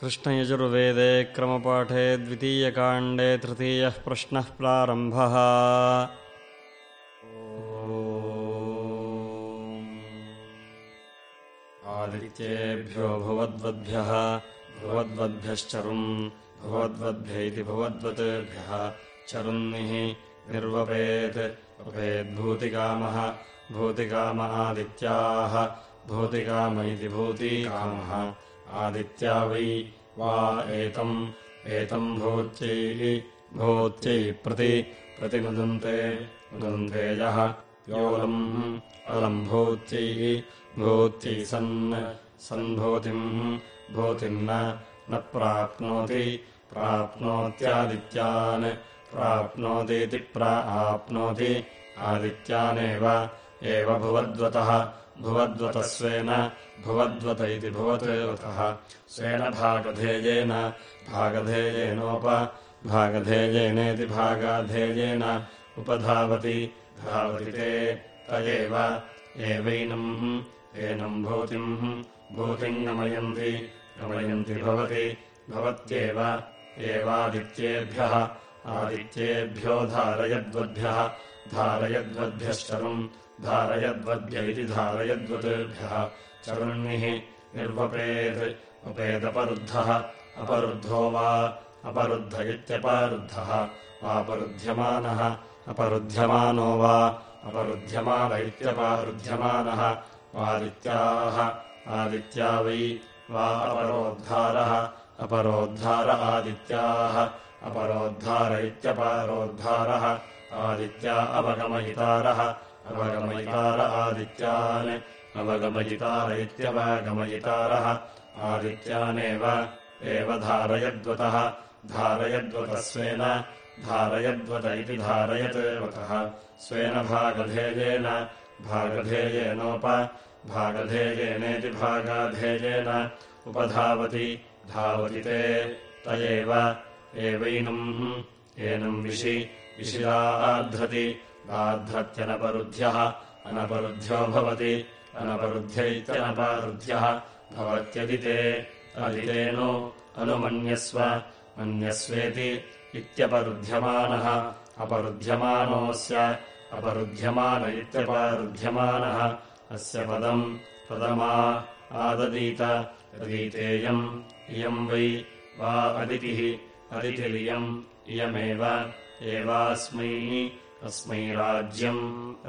कृष्णयजुर्वेदे क्रमपाठे द्वितीयकाण्डे तृतीयः प्रश्नः प्रारम्भः। आदित्येभ्यो भुवद्वद्भ्यः भुवद्वद्भ्यश्चरुम् भुवद्वद्भ्य इति भुवद्वद्भ्यः चरुन्निः निर्वपेत् वपेद्भूतिकामः भूतिकाम आदित्याः भूतिकाम इति भूतिकामः आदित्या वै वा एतम्। एतम् भूत्यै भूत्यै प्रति प्रतिमुदन्ते मुदन्ते यः योऽलम् अलम् भूत्यै भूत्यै सन् सन्भूतिम् भूतिम्। न प्राप्नोति प्राप्नोत्यादित्यान्। प्राप्नोतीति प्रा आप्नोति आदित्यानेव एव भुवद्वतः भुवद्वतस्वेन भुवद्वत इति भुवद्वतः स्वेन भागधेयेन भागधेयेनोप भागधेयेनेति भागाधेयेन उपधावति। धावति ते त एव एवैनम् एनम् भूतिम् भूतिम् गमयन्ति गमयन्ति भवति। भवत्येव एवादित्येभ्यः आदित्येभ्यो धारयद्वद्भ्यः धारयद्वद्भ्यश्चरुम् धारयद्वद्भ्य इति धारयद्वद्भ्यः चरुण्णिः निर्वपेत् उपेदपरुद्धः अपरुद्धो वा अपरुद्ध इत्यपरुद्धः। वापरुध्यमानः अपरुध्यमानो वा अपरुध्यमान इत्यपरुध्यमानः। वादित्याः आदित्या वै वा अपरोद्धारः अपरोद्धार आदित्याः अपरोद्धार इत्यपरोद्धारः। आदित्या अवगमयितारः अवगमयितार आदित्यान् अवगमयितार इत्यवगमयितारः। आदित्यानेव एव धारयद्वतः। धारयद्वतस्वेन धारयद्वत इति धारयद्वतः स्वेन भागधेयेन भागधेयेनोप। भागधेयेनेति भागाधेयेन उपधावति। धावति ते त एव। एवैनम्। एनम् विशि विशिराध्रति आध्रत्यनपरुध्यः अनपरुध्यो भवति। अनपरुध्य इत्यनपारुध्यः भवत्यदिते अदितेनो अनुमन्यस्व मन्यस्वेति इत्यपरुध्यमानः अपरुध्यमानोऽस्य अपरुध्यमान इत्यपरुध्यमानः अस्य पदम् पदमा आददीत अदीतेयम् इयम् वै वा अदितिः अदितिरियम् इयमेव एवास्मै अस्मै राज्यम्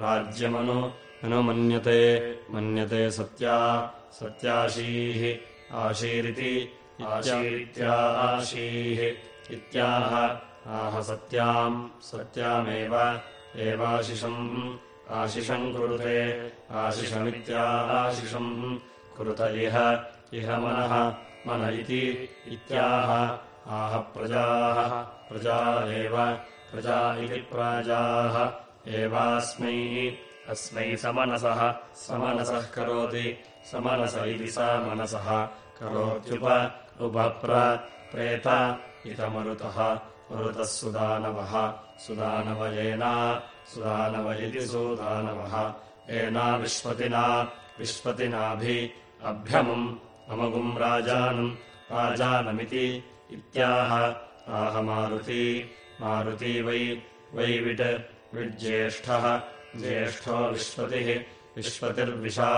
राज्यमनु अनुमन्यते मन्यते सत्या सत्याशीः आशीरिति आशीरित्याशीः इत्याह आह सत्याम् सत्यामेव एवाशिषम् आशिषम् कुरुते आशिषमित्याशिषम् कुरुत इह इह मनः मन इति इत्याह आह प्रजाः प्रजा एव प्रजा इति प्राजाः। एवास्मै अस्मै समनसः। समनसः करोति। समनस इति स मनसः। करोत्युप उपप्रेत इतमरुतः। मरुतः सुदानवः। सुदानवयेना सुदानव इति सुदानवः। एना विश्वतिना विश्वतिनाभि अभ्यमुम् अमगुम् राजानम्। राजानमिति इत्याह। आह मारुती मारुती वै वै विट् विज्येष्ठः। ज्येष्ठो विश्वतिः विश्वतिर्विशा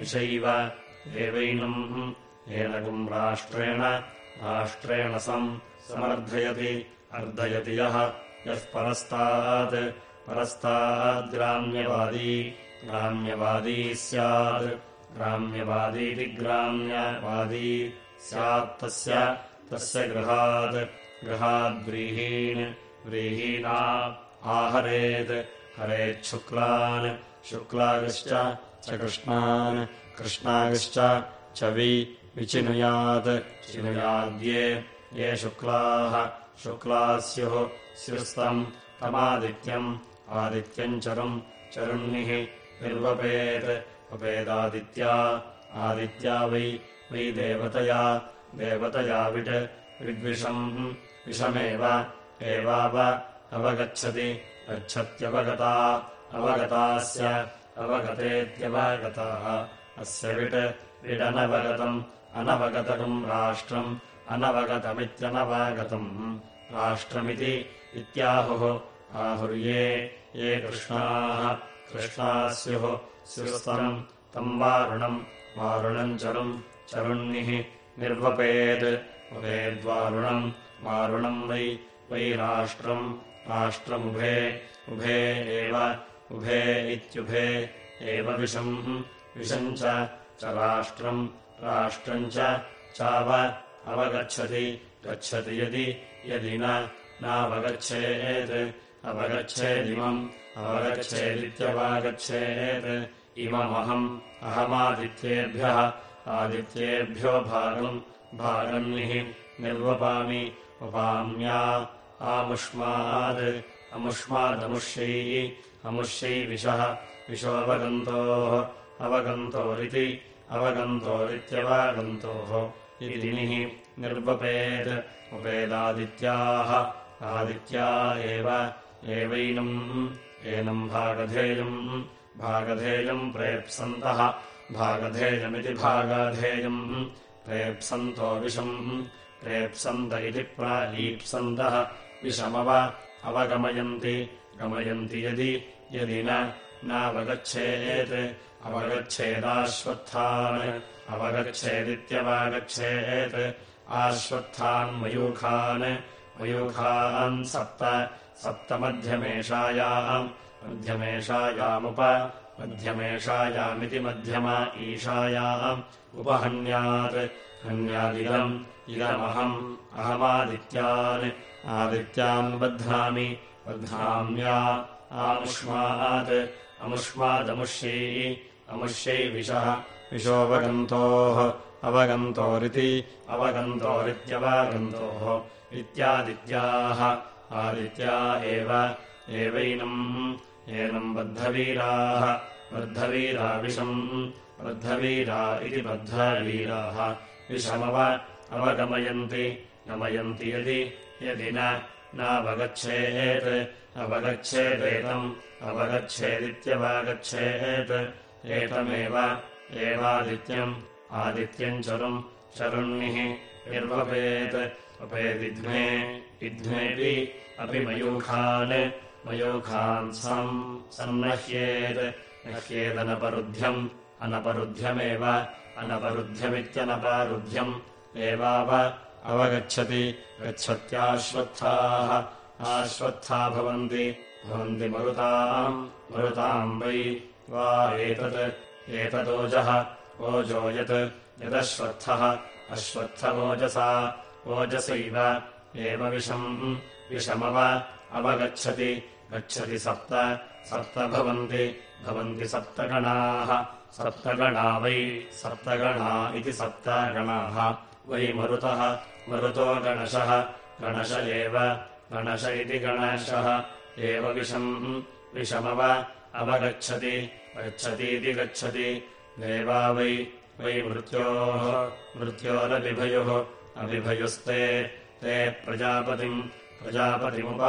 विषैव। एवैनम् एनगुम् राष्ट्रेण राष्ट्रेण सम् समर्थयति अर्धयति यः। यः परस्तात् परस्ताद्ग्राम्यवादी ग्राम्यवादी स्यात्। ग्राम्यवादीति ग्राम्यवादी स्यात्तस्य तस्य गृहात् गृहाद्व्रीहीन् व्रीहीना आहरेत् हरेच्छुक्लान् शुक्लागश्च च कृष्णान् कृष्णागश्च च वि विचिनुयात् चिनुयाद्ये ये शुक्लाः शुक्लाः स्युः स्युस्तम् तमादित्यम् आदित्यम् चरुम् चरुण्णिः निर्वपेत् वपेदादित्या आदित्या वै वै देवतया देवतया विट् विद्विषम् विषमेव एवाव अवगच्छति गच्छत्यवगता अवगतास्य अवगतेत्यवगताः। अस्य विट् विडनवगतम् अनवगतकम् राष्ट्रम् अनवगतमित्यनवागतम्। राष्ट्रमिति इत्याहुः आहुर्ये ये कृष्णाः कृष्णाः स्युः स्युस्तम् तम् वारुणम् वारुणम् चरुम् चरुण्निः निर्वपेत् वपेद्वारुणम् वारुणम् वै वै राष्ट्रम् राष्ट्रमुभे उभे एव उभे इत्युभे एव विषम् विषम् च राष्ट्रम् राष्ट्रम् च चाव अवगच्छति गच्छति यदि यदि नावगच्छेत् अवगच्छेदिमम् अवगच्छेदित्यवागच्छेत् इममहम् अहमादित्येभ्यः आदित्येभ्यो भागम् भागन्निः निर्वपामि वपाम्या आमुष्माद् अमुष्मादमुष्यैः अमुष्यै विशः विशोऽवगन्तोः अवगन्तोरिति अवगन्तोरित्यवागन्तोः निर्वपेत् उपेदादित्याः आदित्या एव एवैनम् एनम् भागधेयम् भागधेयम् प्रेप्सन्तः भागधेयमिति भागाधेयम् प्रेप्सन्तो विषम् प्रेप्सन्त इति प्रालीप्सन्तः विषमव अवगमयन्ति। गमयन्ति यदि यदि नावगच्छेत्। अवगच्छेदाश्वत्थान्। अवगच्छेदित्यवागच्छेत्। आश्वत्थान्मयूखान् मयूखान् सप्त। सप्तमध्यमेषायाम्। मध्यमेषायामुप। मध्यमेषायामिति मध्यमा ईशायाम्। उपहन्यात्। हन्यादिदम् इदमहम् अहमादित्यान् आदित्यान् बध्नामि बध्नाम्या आमुष्मात् अमुष्मादमुष्यै अमुष्यै विषः विशोऽवगन्तोः अवगन्तोरिति अवगन्तोरित्यवगन्तोः। इत्यादित्याः आदित्या एव एवैनम् एनम् बद्धवीराः। बद्धवीरा विषम् बद्धवीरा इति बद्धवीराः। विषमव अवगमयन्ति। गमयन्ति यदि यदि नावगच्छेत्। अवगच्छेदेतम् अवगच्छेदित्यवागच्छेत्। एतमेव एवादित्यम् आदित्यम् चरुम् शरुण्निः निर्वपेत्। वपेदिध्मे विध्मेऽपि अपि मयूखान्। मयूखान् सम् सन्नह्येत् नह्येदनपरुध्यम् अनपरुध्यमेव। अनपरुध्यमित्यनपारुध्यम् एवाव अवगच्छति गच्छत्याश्वत्थाः। आश्वत्था भवन्ति भवन्ति मरुताम् मरुताम् वै वा एतत् एतदोजः ओजो यत् यदश्वत्थः। अश्वत्थवोजसा ओजसैव। एव विषम् विषमव अवगच्छति गच्छति सप्त। सप्त भवन्ति भवन्ति सप्तगणाः। सप्तगणा वै सप्तगणा इति सप्तगणाः वै मरुतः मरुतो गणशः गणश एव गणश इति गणशः। एव विषम् विषमव अवगच्छति गच्छतीति गच्छति। देवा वै वै मृत्योः मृत्योरभिभयुः अभिभयुस्ते ते प्रजापतिम् प्रजापतिमुप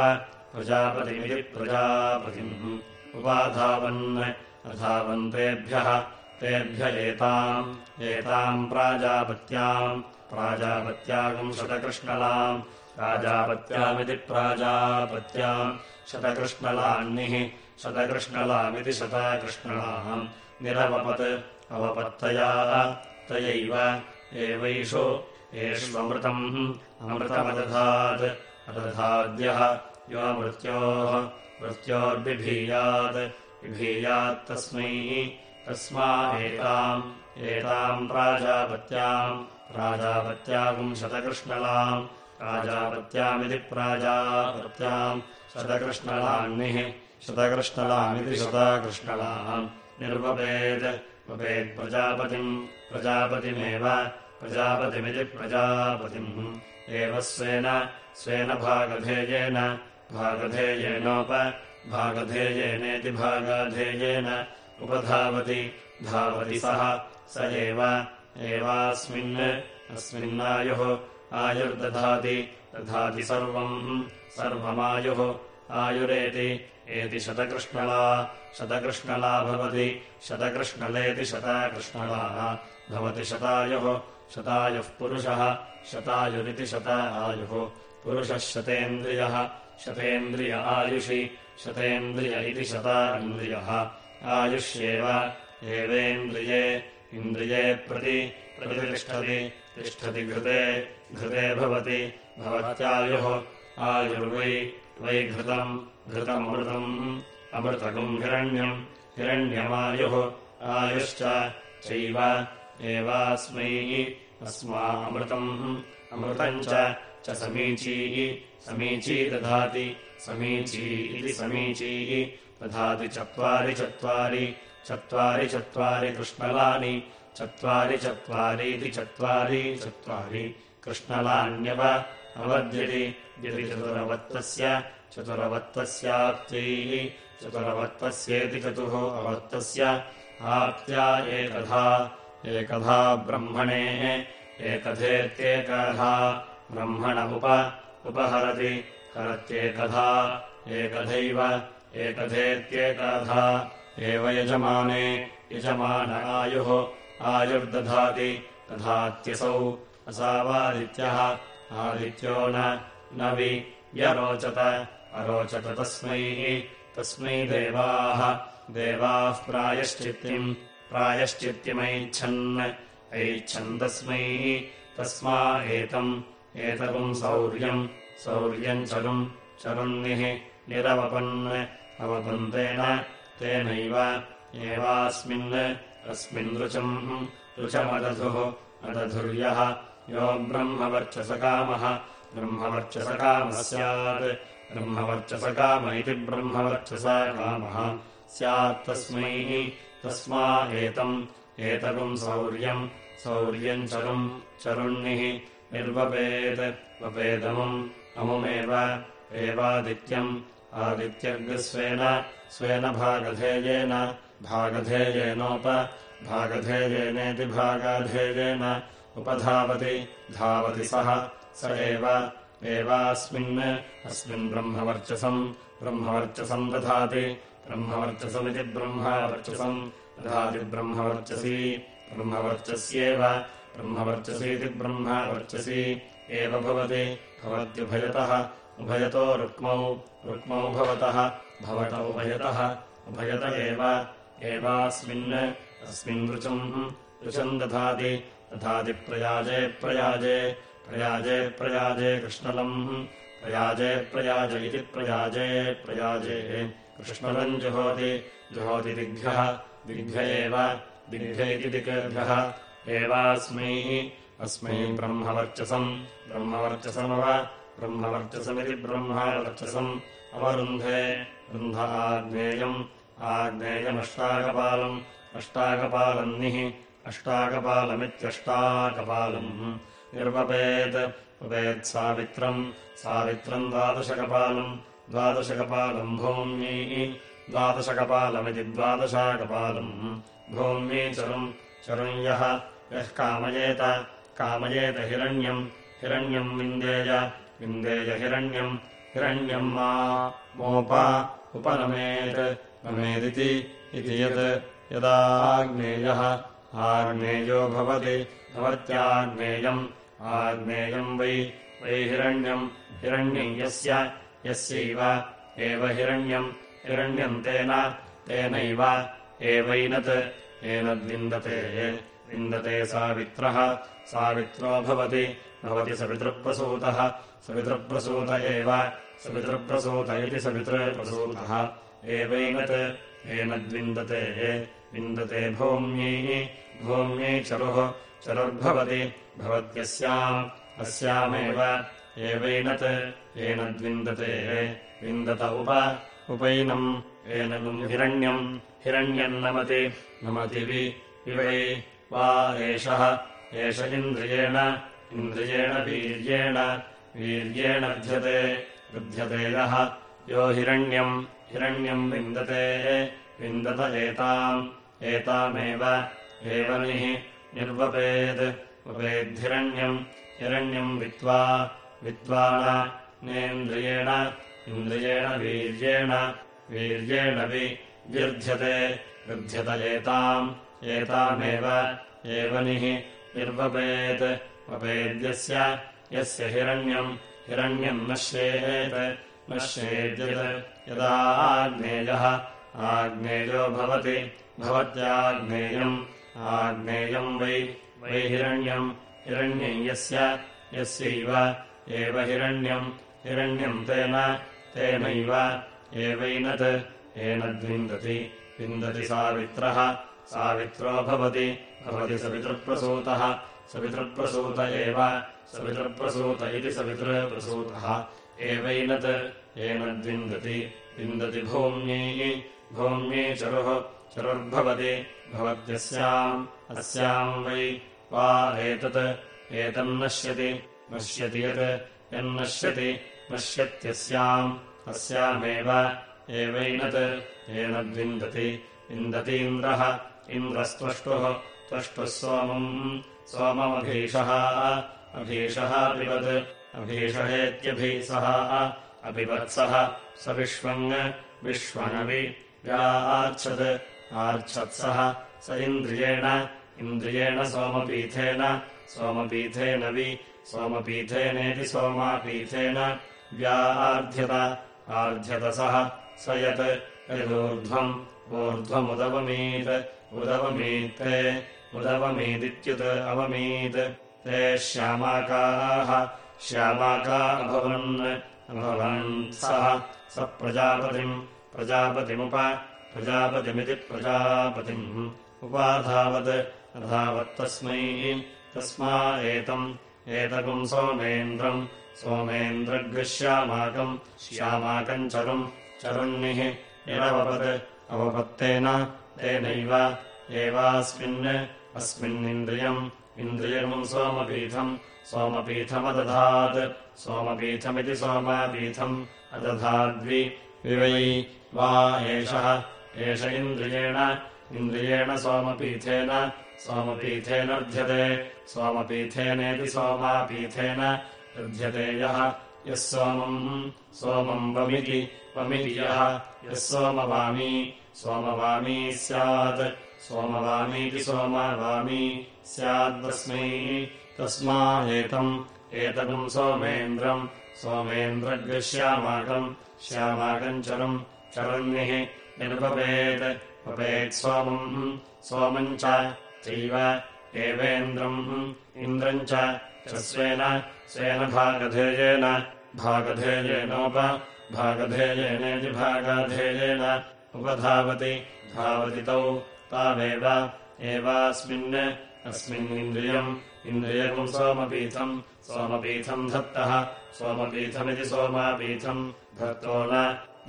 प्रजापतिमिति प्रजापतिम्। उपाधावन् अधावन्तेभ्यः तेभ्य एताम् एताम् प्राजापत्याम् प्राजापत्यागम् शतकृष्णलाम् प्राजापत्यामिति प्राजापत्याम् शतकृष्णलान्निः शतकृष्णलामिति शतकृष्णलाम्। निरवपत् अवपत्तया तयैव एवैषु एष्वमृतम् अमृतमदधात् अदधाद्यः यो मृत्योः मृत्योर्बिभीयात् बिभीयात्तस्मै तस्मा एताम् एताम् प्राजापत्याम् प्राजापत्यागम् शतकृष्णलाम् प्राजापत्यामिति प्राजापत्याम् शतकृष्णलान्निः शतकृष्णलामिति शतकृष्णलाम्। निर्वपेत् वपेत्प्रजापतिम् प्रजापतिमेव प्रजापतिमिति प्रजापतिम्। एव स्वेन स्वेन भागधेयेन भागधेयेनोप भागधेयेनेति भागाधेयेन उपधावति धावति सः। स एव एवास्मिन् अस्मिन्नायुः आयुर्दधाति दधाति सर्वम् सर्वमायुः आयुरेति एति शतकृष्णला शतकृष्णला भवति शतकृष्णलेति शतकृष्णला भवति शतायुः शतायुः पुरुषः शतायुरिति शत आयुः। पुरुषः शतेन्द्रियः शतेन्द्रिय आयुषि शतेन्द्रिय इति शता इन्द्रियः आयुष्येव एवेन्द्रिये इन्द्रिये प्रति प्रतितिष्ठति तिष्ठति घृते घृते भवति भवत्यायुः आयुर्वै वै घृतम् घृतमृतम् अमृतकम् हिरण्यम् हिरण्यमायुः आयुश्च चैव एवास्मै अस्मा अमृतम् अमृतम् च समीचीः समीची दधाति समीची इति समीचीः दधाति चत्वारि चत्वारि चत्वारि चत्वारि कृष्णलानि चत्वारि चत्वारीति चत्वारि चत्वारि कृष्णलान्यव अवद्यति। यदि चतुरवत्तस्य चतुरवत्तस्याप्त्यैः चतुरवत्तस्येति चतुः अवत्तस्य आप्त्या एकधा एकधा ब्रह्मणेः ब्रह्मण उप उपहरति हरत्येकधा एकधैव एकधेत्येकधा एव यजमाने यजमान आयुः आयुर्दधाति। दधात्यसौ असावादित्यः। आदित्यो न वि व्यरोचत अरोचत तस्मै तस्मै देवाः। देवाः प्रायश्चित्तिम् प्रायश्चित्तिमैच्छन् ऐच्छन् तस्मै तस्मा एतम् एतम् सौर्यम्। सौर्यम् चरुम् चरुन्निः निरवपन् अवपन्तेन तेनैव एवास्मिन् अस्मिन् ऋचम् ऋचमदधुः अदधुर्यः यो ब्रह्मवर्चसकामः ब्रह्मवर्चसकामः स्यात् ब्रह्मवर्चसकाम इति ब्रह्मवर्चसकामः स्यात्तस्मै तस्मा एतम् एतकम् सौर्यम् सौर्यम् चरुम् चरुण्णिः निर्वपेत् वपेदमुम् अमुमेव एवादित्यम् आदित्यर्गस्वेन स्वेन भागधेयेन भागधेयेनोप भागधेयेनेति भागाधेयेन। उपधावति धावति सः स एव एवास्मिन् अस्मिन् ब्रह्मवर्चसम् ब्रह्मवर्चसम् दधाति ब्रह्मवर्चसमिति ब्रह्मवर्चसम् दधाति ब्रह्मवर्चसी ब्रह्मवर्चस्येव ब्रह्मवर्चसीति ब्रह्मवर्चसी एव भवति भवत्युभयतः उभयतो रुक्मौ रुक्मौ भवतः भवत उभयतः उभयत एव एवास्मिन् अस्मिन् ऋचम् ऋचम् दधाति दधाति प्रयाजे प्रयाजे प्रयाजे प्रयाजे कृष्णलम् प्रयाजे प्रयाज इति प्रयाजे प्रयाजे कृष्णलम् जुहोति जुहोति दिग्भ्यः दिग्भ्य एव दिग्भ्य इति दिग्भ्यः एवास्मै अस्मै ब्रह्मवर्चसम् ब्रह्मवर्चसमव ब्रह्मवर्चसमिति ब्रह्मवर्चसम् अवरुन्धे। रुन्ध आग्नेयम् आग्नेयमष्टाकपालम् अष्टाकपालन्निः अष्टाकपालमित्यष्टाकपालम्। निर्वपेत् वपेत् सावित्रम्। सावित्रम् द्वादशकपालम्। द्वादशकपालम् भूम्यै। द्वादशकपालमिति द्वादशाकपालम्। भूम्यै चरुम्। चरुम् यः यः कामयेत। कामयेत हिरण्यम्। हिरण्यम् विन्देय विन्देय हिरण्यम् हिरण्यम् मा मोप उपनमेत् नमेदिति इति यत् यदाग्नेयः आग्नेयो भवति भवत्याग्नेयम् आग्नेयम् वै वै हिरण्यम् हिरण्यम् यस्य यस्यैव एव हिरण्यम् हिरण्यम् तेन तेनैव एवैनत् एनद्विन्दते विन्दते सावित्रः सावित्रो भवति भवति सवितृप्रसूतः सवितृप्रसूत एव सवितृप्रसूत। इति सवितृप्रसूतः एवैनत् एनद्विन्दते विन्दते भूम्यै भूम्यै चरुः चरुर्भवति भवत्यस्याम् अस्यामेव। एवैनत् एनद्विन्दते विन्दत उप उपैनम् एनम् हिरण्यम् हिरण्यम् नमति नमति विवै वा एषः एष इन्द्रियेण इन्द्रियेण वीर्येण वीर्येण ध्यते वृध्यते यः। यो हिरण्यम् हिरण्यम् विन्दते एताम्। एतामेव एवनिः निर्वपेत् वपेद्धिरण्यम् हिरण्यम् वित्त्वा वित्त्वा नेन्द्रियेण इन्द्रियेण वीर्येण वीर्येण वि व्यर्थ्यते वृध्यत एताम्। एतामेव एवनिः निर्वपेत् वपेद्यस्य यस्य हिरण्यम् हिरण्यम् नश्येत् नश्येद्यत् यदा आग्नेयः आग्नेयो भवति भवत्याग्नेयम् आग्नेयम् वै वै हिरण्यम् हिरण्यम् यस्य यस्यैव एव हिरण्यम् हिरण्यम् तेन तेनैव एवैनत् एनद्विन्दति विन्दति सावित्रः सावित्रो भवति भवति सवितृप्रसूतः सवितृप्रसूत एव सवितृप्रसूत इति सवितृप्रसूतः एवैनत् एनद्विन्दति। विन्दति भूम्यै भूम्यै चरुः चरुर्भवति। भवत्यस्याम् अस्याम् वै वा एतत् एतन्नश्यति नश्यति यत्। यन्नश्यति नश्यत्यस्याम् अस्यामेव। एवैनत् एनद्विन्दति। विन्दतीन्द्रः इन्द्रस्त्वष्टुः त्वष्टुः सोमम् सोममभीषः अभीषः पिबत्। अभीषहेत्यभीसः अपिवत्सः स विश्वम् विश्वनवि। व्यार्च्छत् आर्च्छत्सः स इन्द्रियेण। इन्द्रियेण सोमपीठेन सोमपीठेन वि। सोमपीठेनेति सोमापीठेन व्यार्ध्यत आर्ध्यतसः स यत्। यदूर्ध्वम्। ऊर्ध्वमुदवमीत्। उदवमीत्ते उदवमीदित्युत्। अवमीत् ते श्यामाकाः श्यामाका अभवन् अभवन् सः स प्रजापतिम् प्रजापतिमुप प्रजापतिमिति प्रजापतिम्। उपाधावत् अधावत्तस्मै तस्मा एतम् एतकम् सोमेन्द्रम् सोमेन्द्रगृश्यामाकम् श्यामाकम् चरुम् चरुन्निः यरवपत् अवपत्तेन तेनैव एवास्मिन् अस्मिन्निन्द्रियम् इन्द्रियम् सोमपीठम् सोमपीठमदधात् सोमपीठमिति सोमापीठम् अदधाद्वि। विवै वा एषः एष इन्द्रियेण इन्द्रियेण सोमपीठेन सोमपीठेनर्ध्यते सोमपीठेनेति सोमापीठेन ऋध्यते यः यः सोमम् सोमम् वमिति वमिति यः यः सोमवामी सोमवामी स्यात् सोमवामीति सोमवामी स्याद्वस्मै तस्मा एतम् एतकम् सोमेन्द्रम् सोमेन्द्रगृश्यामाकम् श्यामाकम् चरम् चरन्निः निर्वपेत् वपेत् सोमम् सोमम् चैव एवेन्द्रम् इन्द्रम् च स्वेन स्वेन भागधेयेन भागधेयेनोप भागधेयेनेति भागाधेयेन उपधावति धावति तौ तावेव एवास्मिन् अस्मिन्निन्द्रियम् इन्द्रियम्। सोमपीठम् सोमपीठम् धत्तः। सोमपीठमिति सोमापीठम् धत्तो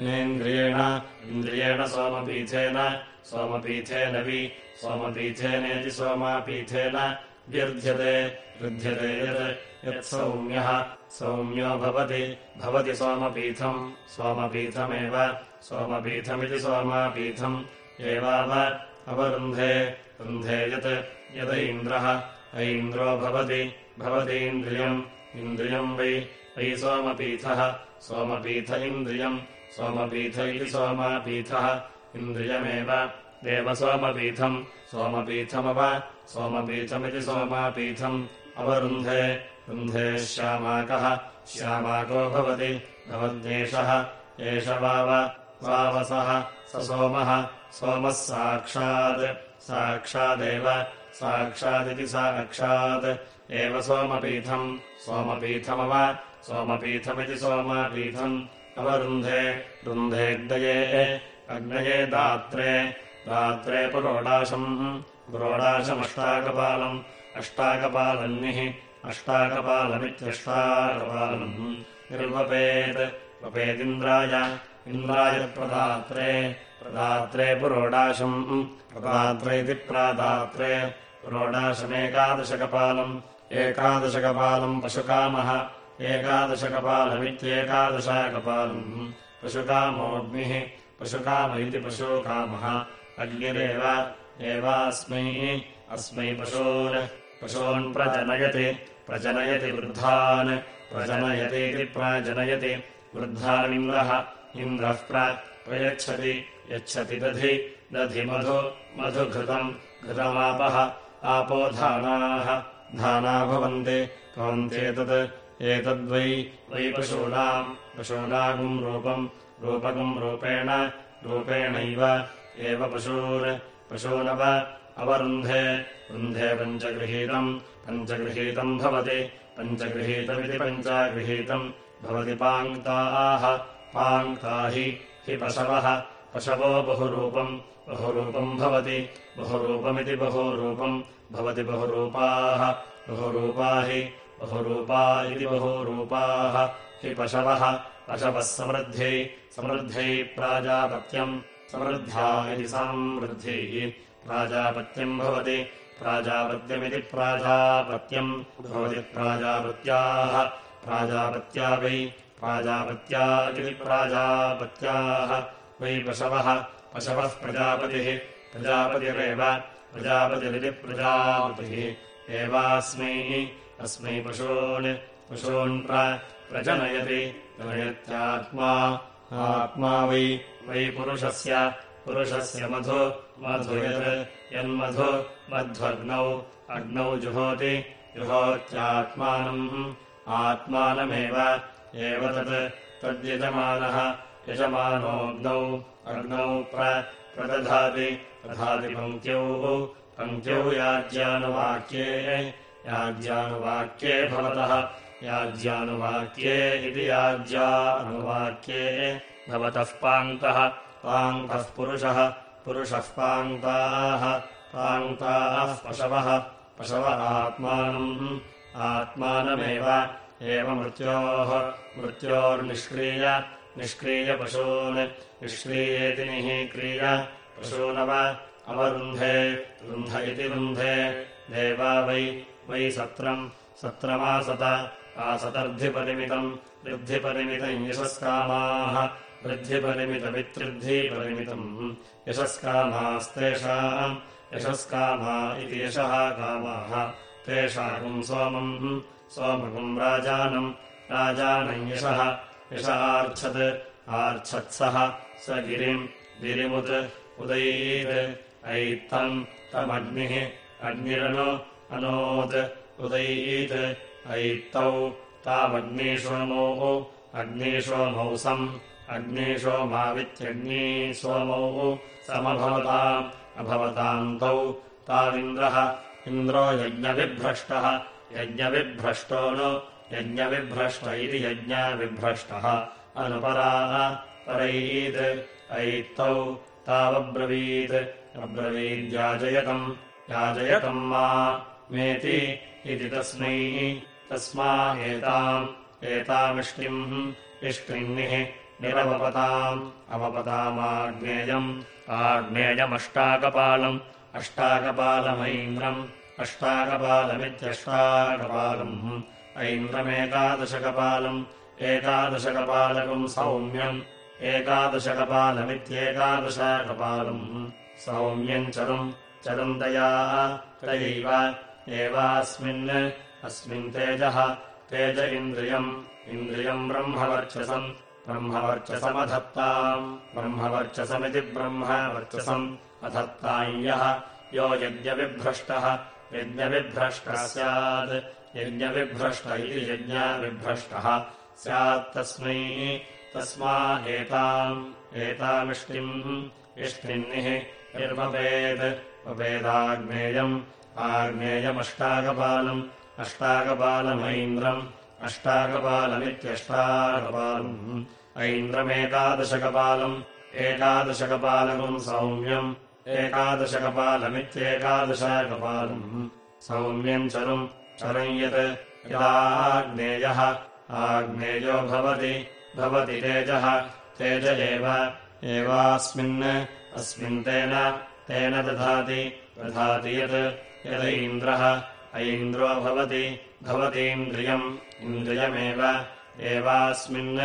नेन्द्रियेण। इन्द्रियेण सोमपीठेन सोमपीठेन वि। सोमपीठेनेति सोमापीठेन व्यर्थ्यते वृध्यते यत्। यत्सौम्यः सौम्यो। भवति। भवति सोमपीठम् सोमपीठमेव सोमपीठमिति सोमापीठम् एवाव अवरुन्धे रुन्धे यत् यदैन्द्रः ऐन्द्रो भवति भवतीन्द्रियम् इन्द्रियम् वै वै सोमपीठः सोमपीठ इन्द्रियम् सोमपीठ इति सोमापीठः इन्द्रियमेव देव सोमपीठम् सोमपीठमव सोमपीठमिति सोमापीठम् अवरुन्धे रुन्धे श्यामाकः श्यामाको भवति भवद्येषः एष वाव वावसः स सोमः सोमः साक्षात्। साक्षादेव साक्षादिति साक्षात्। एव सोमपीठम्। सोमपीठमव सोमपीठमिति सोमापीठम्। अवरुन्धे रुन्धेऽग्नये अग्नये दात्रे। दात्रे पुरोडाशम्। पुरोडाशमष्टाकपालम्। अष्टाकपालन्निः अष्टाकपालमित्यष्टाकपालम्। निर्वपेत्। वपेदिन्द्राय इन्द्राय प्रदात्रे प्रदात्रे पुरोडाशम्। प्रदात्रे इति प्रादात्रे पुरोडाशमेकादशकपालम्। एकादशकपालम् पशुकामः एकादशकपालमित्येकादशाकपालम्। पशुकामोऽग्निः पशुकाम इति पशुकामः। अग्निरेव एवास्मै अस्मै पशून्। पशून् प्रजनयति प्रजनयति वृद्धान्। प्रजनयतीति प्राजनयति वृद्धानिन्द्रः इन्द्रः प्रयच्छति यच्छति दधि दधि मधु मधुघृतम् घृतमापः आपोधानाः धाना भवन्ति भवन्त्येतत् एतद्वै वै पशूनाम् पशूनागुम् रूपम् रूपकम् रूपेण रूपेणैव एव पशून् पशूनव अवरुन्धे रुन्धे पञ्चगृहीतम् पञ्चगृहीतम् भवति पञ्चगृहीतमिति पञ्चागृहीतम् भवति पाङ्क्ताः पाङ्क्ता हि पशवः। पशवो बहुरूपम् बहुरूपम् भवति। बहुरूपमिति बहुरूपम् भवति बहुरूपाः। बहुरूपा हि बहुरूपा इति बहुरूपाः। हि पशवः पशवः समृद्ध्यै समृद्ध्यै प्राजापत्यम् समृद्ध्या इति समृद्धिः प्राजापत्यम् भवति। प्राजापत्यमिति प्राजापत्यम् भवति प्राजापत्याः। प्राजापत्या वै प्राजापत्या इति प्राजापत्याः वै पशवः पशवः प्रजापतिः प्रजापतिरेव प्रजापतिरिति प्रजापतिः। एवास्मै अस्मै पशून् पशून् प्रजनयति जनयत्यात्मा आत्मा वै वै पुरुषस्य पुरुषस्य मधु मधु यत् यन्मधु मध्वग्नौ अग्नौ जुहोति जुहोत्यात्मानम्। आत्मानमेव एव तत् तद्यजमानः यजमानोऽग्नौ अग्नौ प्रदधाति दधाति पङ्क्त्यौ पङ्क्त्यौ याज्यानुवाक्ये याज्यानुवाक्ये भवतः याज्यानुवाक्ये इति याज्यानुवाक्ये भवतः पाङ्क्तः पाङ्क्तः पुरुषः पुरुषः पाङ्क्ताः पाङ्क्ताः पशवः पशव आत्मानम् आत्मानमेव एव मृत्योः मृत्योर्निष्क्रिय निष्क्रियपशून् निष्क्रियेति निःक्रिय पशूनव अवरुन्धे रुन्ध इति रुन्धे। देवा वै वै सत्रम् सत्रमासत आसतर्धिपरिमितम् वृद्धिपरिमितम् यशस्कामाः। वृद्धिपरिमितमित्रिद्धिपरिमितम् यशस्कामास्तेषाम् यशस्कामा इति यशः कामाः। तेषाम् सोमम् सोमकम् राजानम् राजानम् यशः आर्च्छत्। आर्च्छत्सः। स गिरिम् गिरिमुत् उदैत् ऐत्तम् तमग्निः। अग्निरनु अनोत्। उदैत् ऐत्तौ तामग्निषोमोः अग्निषोमौसम् अग्निषोमावित्यग्नी सोमौ। समभवताम् अभवताम् तौ। ताविन्द्रः। इन्द्रो यज्ञविभ्रष्टः। यज्ञविभ्रष्टो नु यज्ञविभ्रष्ट इति यज्ञविभ्रष्टः। अनुपराः परैत् ऐत्तौ तावब्रवीत्। अब्रवीद्याजयतम् याजयतम् मा मेति इति तस्मै तस्मा एताम् एतामिष्टिम् इष्टिन्निः निरवपताम्। अवपतामाग्नेयम् आग्नेयमष्टाकपालम् अष्टाकपालमैन्द्रम् अष्टाकपालमित्यष्टाकपालम् ऐन्द्रमेकादशकपालम् एकादशकपालकम् सौम्यम् एकादशकपालमित्येकादशकपालम्। सौम्यम् चरुम् चरुम् तया तयैव एवास्मिन् अस्मिन् तेजः तेज इन्द्रियम् इन्द्रियम् ब्रह्मवर्चसम् ब्रह्मवर्चसमधत्ताम् ब्रह्मवर्चसमिति ब्रह्मवर्चसम् अधत्ताम् यः यो यज्ञविभ्रष्टः यज्ञविभ्रष्टः स्यात् यज्ञविभ्रष्ट इति यज्ञविभ्रष्टः। स्यात्तस्मै तस्मा एताम् एतामिष्टिम् इष्टिन्निः निर्वपेत् वपेदाग्नेयम् आग्नेयमष्टाकपालम् अष्टाकपालमैन्द्रम् अष्टाकपालमित्यष्टाकपालम् ऐन्द्रमेकादशकपालम् एकादशकपालकम् सौम्यम् एकादशकपालमित्येकादशकपालम्। सौम्यम् चरुम् यत् यदाग्नेयः आग्नेयो भवति भवति तेजः। तेज एव एवास्मिन् अस्मिन् तेन तेन दधाति। दधाति यत् यदैन्द्रः ऐन्द्रो भवति भवतीन्द्रियम् इन्द्रियमेव। एवास्मिन्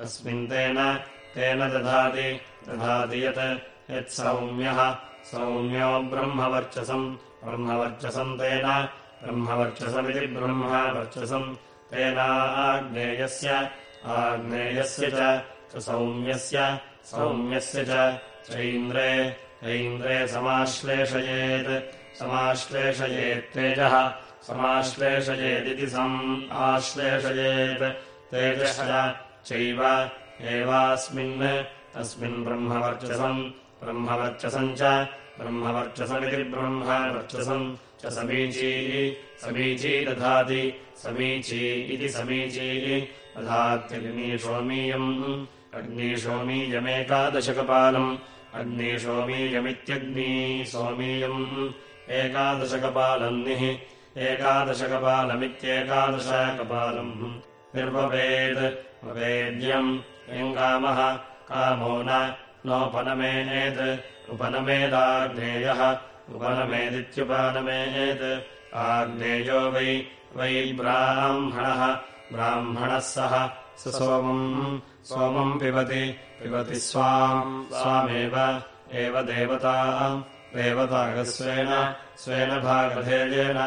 अस्मिन् तेन तेन दधाति। दधाति यत् यत्सौम्यः सौम्यो ब्रह्मवर्चसम् ब्रह्मवर्चसम् तेन ब्रह्मवर्चसमिति ब्रह्मवर्चसम् तेनाग्नेयस्य आग्नेयस्य च सौम्यस्य सौम्यस्य चैन्द्रे ऐन्द्रे समाश्लेषयेत् समाश्लेषयेत्तेजः समाश्लेषयेदिति सम् आश्लेषयेत् तेजश्च चैव एवास्मिन् तस्मिन् ब्रह्मवर्चसम् ब्रह्मवर्चसम् च ब्रह्मवर्चसमिति ब्रह्मवर्चसम् च समीची समीची दधाति समीची इति समीची दधात्यग्निशोमीयम् अग्निशोमीयमेकादशकपालम् अग्निशोमीयमित्यग्नी सोमीयम् एकादशकपालन्निः एकादशकपालमित्येकादशकपालम्। निर्वपेत् वपेद्यम् यङ्कामः कामो? नोपनमेत् उपनमेदाग्नेयः उपनमेदित्युपनमेत् आग्नेयो वै वै ब्राह्मणः। ब्राह्मणः सः स सोमम् सोमम् पिबति पिबति स्वाम्। स्वामेव एव देवता। देवतागस्वेन स्वेन भागधेयेन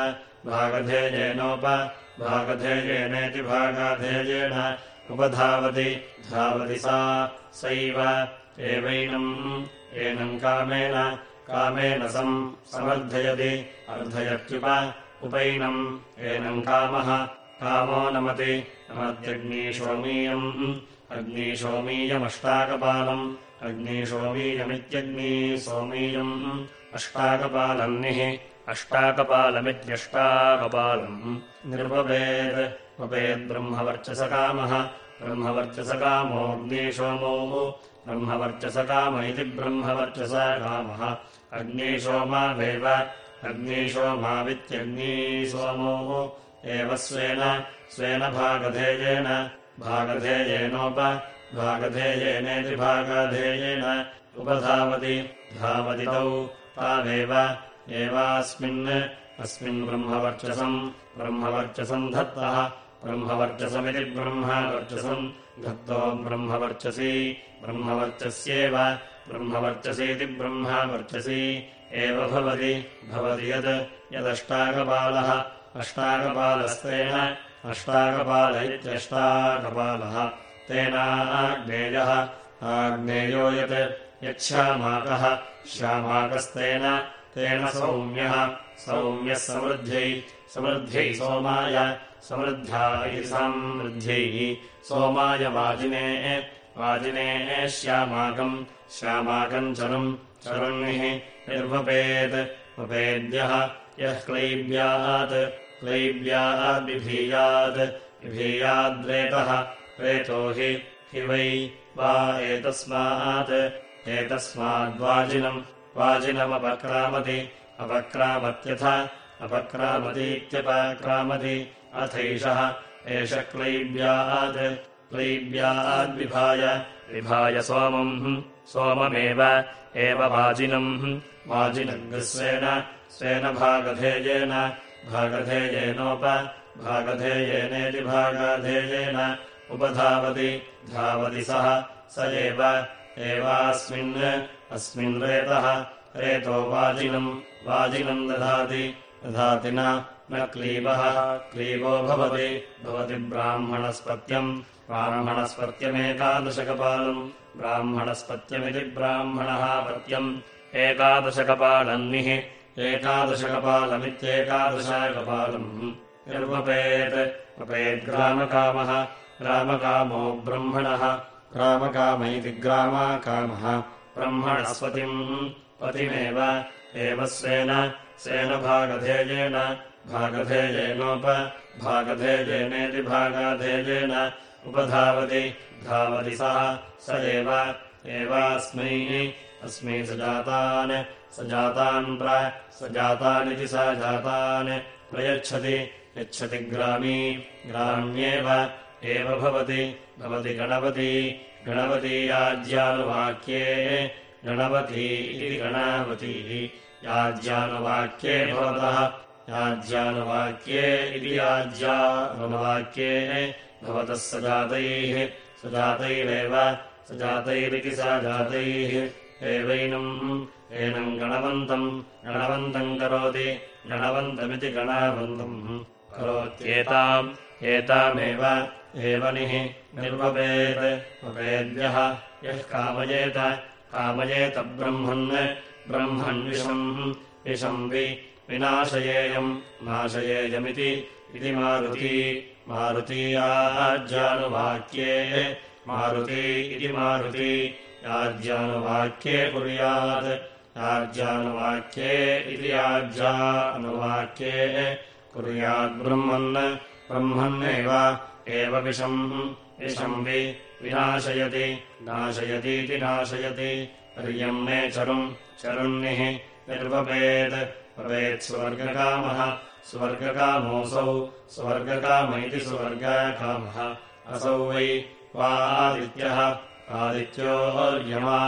भागधेयेनोप भागधेयेनेति भागाधेयेन। उपधावति धावति सा सैव। एवैनम् एनम् कामेन कामेन सम् समर्थयति। अर्धयत्युप उपैनम्। एनम् कामः। कामो नमति। नमत्यग्निशोमीयम्। अग्निशोमीयमष्टाकपालम्। अग्निशोमीयमित्यग्निसोमीयम् अष्टाकपालन्निः। अष्टाकपालमित्यष्टाकपालम्। निर्वपेत् वपेद्ब्रह्मवर्चसकामः ब्रह्मवर्चसकामोऽग्निशोमो। ब्रह्मवर्चसकाम इति ब्रह्मवर्चसकामः अग्निशोमावेव अग्निशोमावित्यग्निसोमो एव स्वेन स्वेन भागधेयेन भागधेयेनोप भागधेयेनेति भागधेयेन उपधावति धावति तौ तावेव एवास्मिन् अस्मिन् ब्रह्मवर्चसम् ब्रह्मवर्चसम् धत्तः ब्रह्मवर्चसमिति ब्रह्मवर्चसम् धत्तो ब्रह्मवर्चसी ब्रह्मवर्चस्येव ब्रह्मवर्चसीति ब्रह्मवर्चसी एव भवति भवति यत् यदष्टाकपालः अष्टाकपालस्तेन अष्टाकपाल इत्यष्टाकपालः तेनाग्नेयः आग्नेयो यत् यच्छामाकः श्यामाकस्तेन तेन सौम्यः सौम्यः समृद्ध्यै समृद्ध्यै सोमाय समृद्ध्या इति समृद्ध्यैः। सोमाय वाजिने वाजिने श्यामाकम् श्यामाकम् चरुम् चरुन्निः निर्वपेत्। वपेद्यः यः क्लैब्यात्। क्लैब्याद्बिभीयात् बिभीयाद्रेतः रेतो हि हि वै वा एतस्मात्। एतस्माद्वाजिनम् वाजिनमपक्रामति। अपक्रामत्यथ अपक्रामतीत्यपक्रामति। अथैषः एष क्लैब्यात्। क्लैब्याद्विभाय विभाय सोमम् सोममेव एव वाजिनम्। वाजिनग्स्वेन स्वेन भागधेयेन भागधेयेनोप भागधेयेनेति भागाधेयेन। उपधावति धावति सः स एव एवास्मिन् अस्मिन् रेतः। रेतो वाजिनम् वाजिनम् दधाति दधाति न क्लीबः क्लीबो भवति भवति ब्राह्मणस्पत्यम्। ब्राह्मणस्पत्यमेकादशकपालम् ब्राह्मणस्पत्यमिति ब्राह्मणः पत्यम् एकादशकपालन्निः एकादशकपालमित्येकादशकपालम् निर्वपेत् वपेद्ग्रामकामः ग्रामकामो ब्रह्मणः ग्रामकाम इति ग्रामाकामः ब्रह्मणस्पतिम् पतिमेव एव स्वेन स्वेन भागधेयेन भागधेयेनोप भागधेयेनेति भागाधेयेन उपधावति धावति सः स एव एवास्मै अस्मै स जातान् स जातान् प्र स जातानिति स जातान् प्रयच्छति यच्छति ग्रामी ग्राम्येव एव भवति भवति गणपती गणपतीयाज्यानुवाक्ये गणपती इति गणावतीः याज्यानुवाक्ये भवतः याज्यानुवाक्ये इति याज्यानुवाक्ये भवतः सजातैः सजातैरेव सजातैरिति स जातैः। एवैनम् एनम् गणवन्तम् गणवन्तम् करोति गणवन्तमिति गणावन्तम्। करोत्येताम् एतामेव एवनिः निर्वपेत् वपेद्यः यः कामयेत कामयेत ब्रह्मन् ब्रह्मन्विषम् विषम् वि विनाशयेयम् नाशयेयमिति इति मारुती मारुतीयाज्यानुवाक्ये मारुती इति मारुती याज्यानुवाक्ये कुर्यात् याज्यानुवाक्ये इति याज्या अनुवाक्ये कुर्याद्ब्रह्मन् ब्रह्मन्नेव एव विषम् विषम् वि विनाशयति नाशयतीति नाशयति पर्यम्ने चरुम् चरुन्निः निर्वपेत् भवेत् स्वर्गकामः स्वर्गकामोऽसौ स्वर्गकाम इति स्वर्गकामः असौ वै वा आदित्यः आदित्योऽर्यमा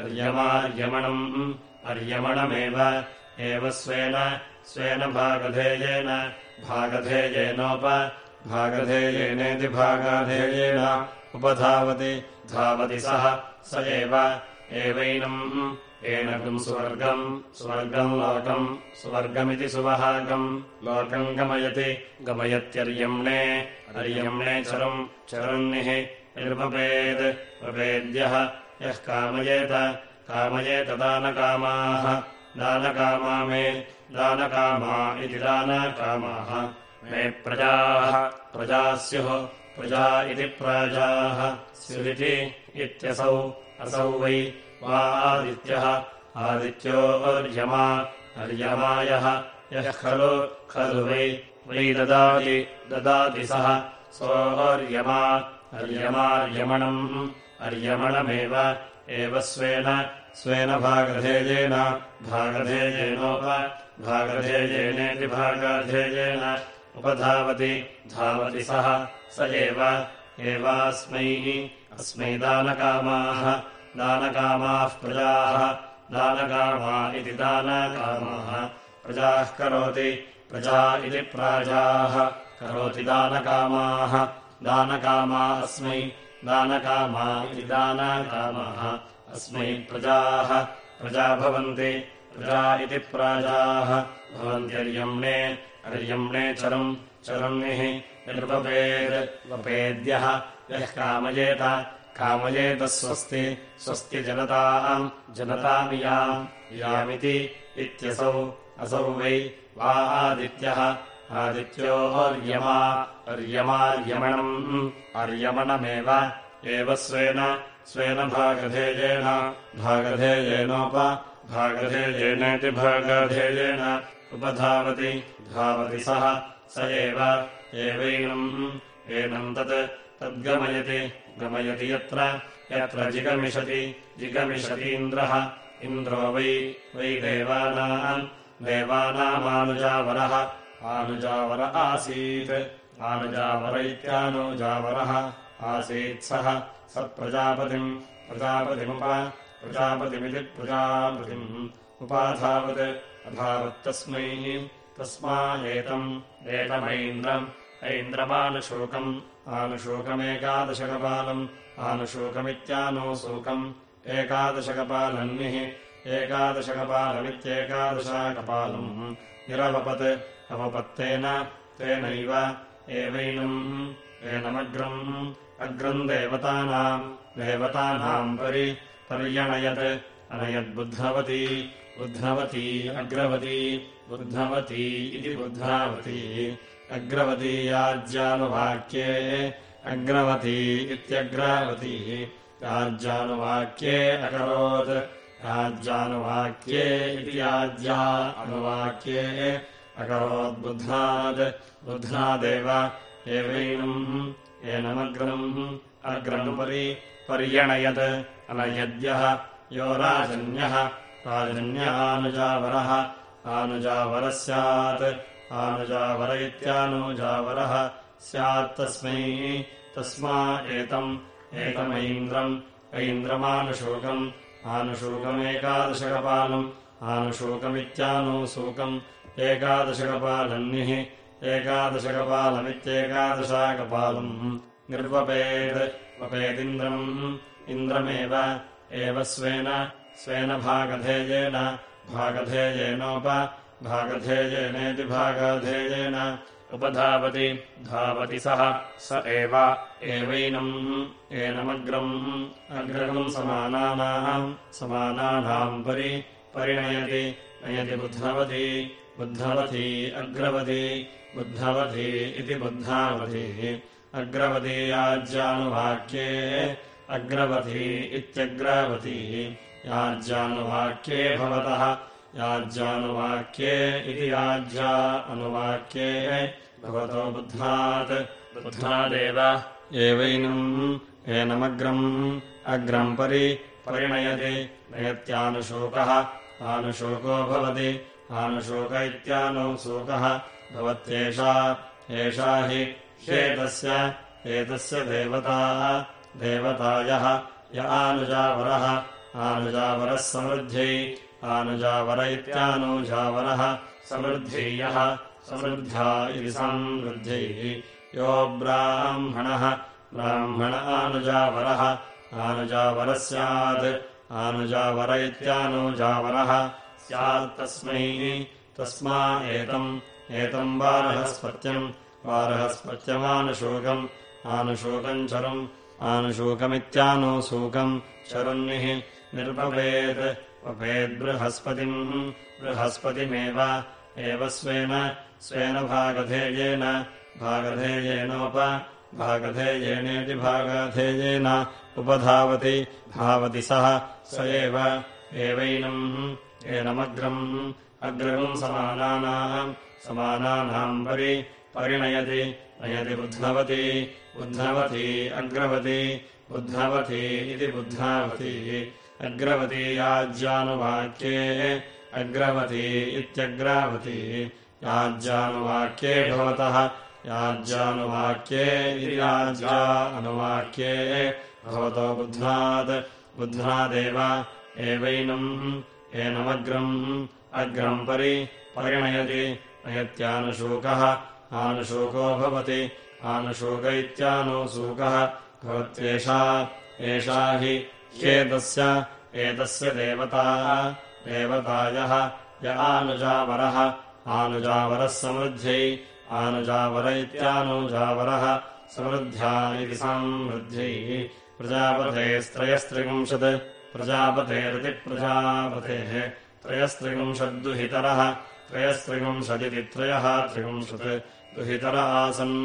अर्यमार्यमणम् अर्यमणमेव एव स्वेन स्वेन भागधेयेन भागधेयेनोप भागधेयेनेति भागाधेयेन उपधावति धावति सः स एव एवैनम् एनकम् स्वर्गम् स्वर्गम् लोकम् स्वर्गमिति सुवहागम्। लोकम् गमयति गमयत्यर्यम्णे अर्यम्णे चरम् चरन्निः निर्वपेद् वपेद्यः यः कामयेत कामयेत दानकामाः। दानकामा मे दानकामा इति दानकामाः। मे प्रजाः प्रजाः स्युः प्रजा इति प्राजाः। स्युरिति इत्यसौ असौ वै वा आदित्यः अर्यमा अर्यमायः यः खलु खलु वै वै ददाति ददाति सः। सोऽर्यमा अर्यमार्यमणम् अर्यमणमेव एव स्वेन स्वेन भागधेयेन भागधेयेनोप भागधेयेनेति भागाधेयेन उपधावति धावति सः। स एव एवास्मै अस्मै दानकामाः दानकामाः प्रजाः। दानकामा इति दानकामाः। प्रजाः करोति। प्रजा इति प्राजाः। करोति दानकामाः। दानकामा अस्मै। दानकामा इति दानकामाः। अस्मै प्रजाः। प्रजा भवन्ति। प्रजा इति प्राजाः। भवन्त्यर्यम्णे अर्यम्णे चरम् चरन्निः निर्वपेद्। वपेद्यः। यः कामयेत कामयेत स्वस्ति स्वस्ति जनताम् जनतामियाम् यामिति इत्यसौ असौ वै वा आदित्यः आदित्योऽर्यमा अर्यमार्यमणम् अर्यमणमेव एव स्वेन स्वेन भागधेयेन भागधेयेनोप भागधेयेनेति भागधेयेन उपधावति धावति सः स एव एवैनम् एनम् तत् तद्गमयति गमयति यत्र यत्र जिगमिषति जिगमिषतीन्द्रः। इन्द्रो वै वै देवानाम् देवानामानुजावरः। आनुजावर आसीत् आनुजावर इत्यानुजावरः। आसीत् सः सत्प्रजापतिम् प्रजापतिमुप प्रजापतिमिति प्रजापतिम्। उपाधावत् अधावत्तस्मै तस्मा एतम् एतमैन्द्रम् ऐन्द्रमानुशोकम् आनुशोकमेकादशकपालम् आनुशोकमित्यानुशोकम् एकादशकपालन्निः एकादशकपालमित्येकादशाकपालम्। निरवपत् अवपत्तेन तेनैव एवैनम्। एनमग्रम् अग्रम् देवतानाम् देवतानाम् परि पर्यणयत् अनयद्बुद्धवती बुध्नवती अग्रवती बुध्नवती इति बुध्नावती अग्रवती याज्यानुवाक्ये अग्रवती इत्यग्रावती याज्यानुवाक्ये अकरोत् याज्यानुवाक्ये इति याज्या अनुवाक्ये अकरोद्बुध्नात् बुध्नादेव एवैनम् एनमग्रम् अग्रमुपरि पर्यणयत् अनयद्यः यो राजन्यः राजन्यानुजावरः आनुजावरः स्यात् आनुजावर इत्यानुजावरः स्यात्तस्मै तस्मा एतम् एकमैन्द्रम् ऐन्द्रमानुशोकम् आनुशोकमेकादशकपालम् आनुशोकमित्यानुशोकम् एकादशकपालन्निः एकादशकपालमित्येकादशाकपालम् निर्वपेत् वपेदिन्द्रम् इन्द्रमेव एव स्वेन स्वेन भागधेयेन भागधेयेनोप भागधेयेनेति भागधेयेन। उपधावति धावति सः। स एव। एवैनम्। एनमग्रम्। अग्रगम् समानानाम्। समानानाम् परि। परिणयति। नयति बुद्धवती। बुद्धवती अग्रवती। बुद्धवती इति बुद्धावती। अग्रवती याज्यानुवाक्ये अग्रवती इत्यग्रावती। याज्यानुवाक्ये भवतः याज्यानुवाक्ये इति याज्या अनुवाक्ये भवतो बुद्धात्। बुद्धादेव। एवैनम् एनमग्रम् अग्रम् परि परिणयति। नयत्यानुशोकः आनुशोको भवति। आनुशोक इत्यानुशोकः भवत्येषा। एषा हि ह्येतस्य एतस्य देवता। देवतायः। य आनुजावरः। आनुजावरः समृद्ध्यै आनुजावर इत्यानुजावरः समृद्ध्ययः समृद्ध्या इति समृद्ध्यैः यो ब्राह्मणः। ब्राह्मण आनुजावरः। आनुजावरः स्यात्। आनुजावर इत्यानुजावरः स्यात्तस्मै तस्मा एतम्। एतम् वारहस्पत्यम्। वारहस्पत्यमानुशोकम्। आनुशोकम् चरुम्। आनुशोकमित्यानुशोकम्। चरुन्निः निर्पपेत् पपेद्बृहस्पतिम् बृहस्पतिमेव। एव स्वेन। स्वेन भागधेयेन। भागधेयेनोप। भागधेयेनेति भागधेयेन। उपधावति। धावति सः। स एव। एवैनम्। एनमग्रम्। अग्रम् समानानाम्। समानानाम् परि। परिणयति। नयति बुद्धवती बुद्धवती अग्रवती। बुद्धवती इति बुद्धावती अग्रवती याज्यानुवाक्ये अग्रवती इत्यग्रावती याज्यानुवाक्ये भवतः। याज्यानुवाक्ये याज्या अनुवाक्ये भवतो बुध्नात् बुध्नादेव एवैनम् एनमग्रम् अग्रम् परि परिणयति नयत्यानुशोकः। आनुशोको भवति आनुशोक इत्यानुशोकः। भवत्येषा एषा हि ह्येतस्य एतस्य देवता देवतायः य आनुजावरः आनुजावरः समृद्ध्यै आनुजावर इत्यानुजावरः समृद्ध्या इति समृद्ध्यैः। प्रजापतेस्त्रयस्त्रिविंशत् प्रजापतेरिति प्रजापतेः त्रयस्त्रिविंशद्दुहितरः त्रयस्त्रिविंशदिति त्रयः त्रिविंशत् दुहितर आसन्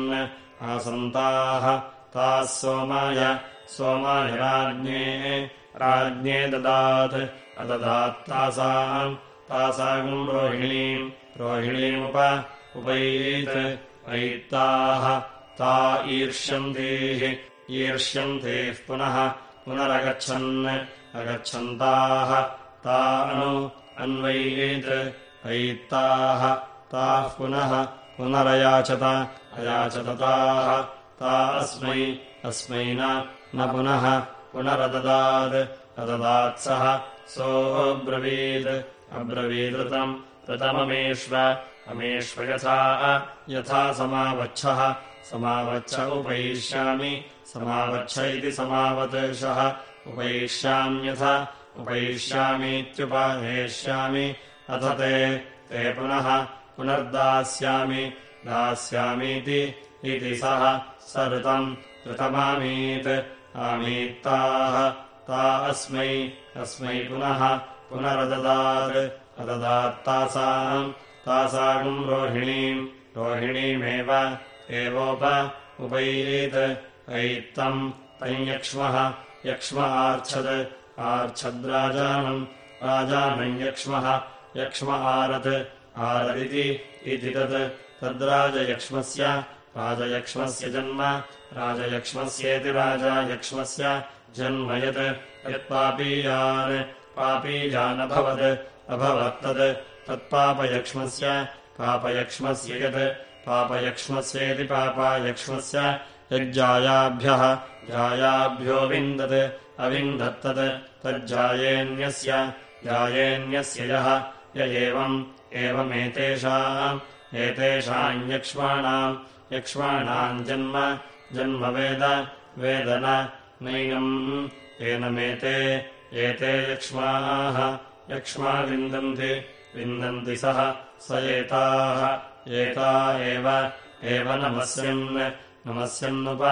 आसन्ताः ताः सोमाय सोमाय राज्ञे ददात्। अददात्तासाम् तासाम् रोहिणीम् रोहिणीमुप उपैत् ऐत्ताः ता ईर्ष्यन्तीः ईर्ष्यन्तीः पुनः पुनरगच्छन्। अगच्छन्ताः ता अनु अन्वैत् ऐत्ताः ताः पुनः पुनरयाचत अयाचतताः ता अस्मै अस्मै न पुनः पुनरददात्। अददात्सः सोऽब्रवीत् अब्रवीदृतम् ऋतममेष्व अमेष्व यथा यथा समावच्छः। समावच्छ उपैष्यामि। समावच्छ इति समावतेषः उपैष्याम्यथ उपैष्यामीत्युपहेष्यामि। अथ ते ते पुनः पुनर्दास्यामि। दास्यामीति इति सः स ऋतम् ऋतमामीत् आमीत्ताः। ता अस्मै अस्मै पुनः पुनरददात्। अददात्तासाम् तासाम्। रोहिणीम्। रोहिणीमेव एवोप उपैत् ऐत्तम् तम् यक्ष्मः। आर्च्छद्। आर्च्छद्राजानम् राजानम्। यक्ष्मः। यक्ष्म आरत्। आरदिति इति तत्। तद्राजयक्ष्मस्य राजयक्ष्मस्य जन्म। राजयक्ष्मस्येति राजायक्ष्मस्य जन्म यत्। यत्पापीयान् पापीयानभवत् अभवत्तत्। तत्पापयक्ष्मस्य पापयक्ष्मस्य यत्। पापयक्ष्मस्येति पापायक्ष्मस्य यज्जायाभ्यः। जायाभ्यो विन्दत् अविन्दत्तत्। तज्जायेन्यस्य जायेन्यस्य यः। य एवम् एवमेतेषाम् एतेषाम् यक्ष्माणाम् यक्ष्माणाम् जन्म जन्म वेद वेदन नैनम्। एनमेते एते यक्ष्माः यक्ष्मा विन्दन्ति विन्दन्ति सः स एताः। एता एव नमस्यन् नमस्यन्नुप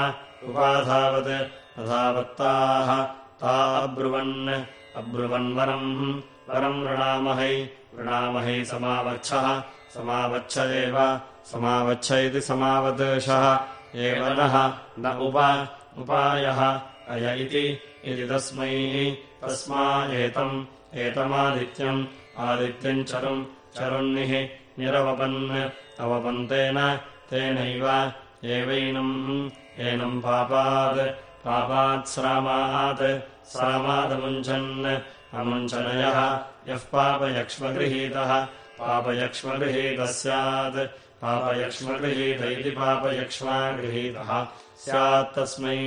उपाधावत् अधावत्ताः। ता अब्रुवन् अब्रुवन्वरम् वरम् वृणामहै वृणामहि समावच्छः समावच्छ एव समावच्छ इति समावदेशः। एव नः न उप उपायः। अय इति तस्मै तस्मा। एतम् एतमादित्यम्। आदित्यम् चरुम् चरुन्निः निरवपन्। अवपन्तेन तेनैव। एवैनम् एनम् पापात्। पापात्स्रामात् स्रामादमुञ्चन्। अमुञ्चनयः। यः पापयक्ष्मगृहीतः पापयक्ष्मगृहीतः स्यात् पापयक्ष्मगृहीत। इति पापयक्ष्मा गृहीतः स्यात् तस्मै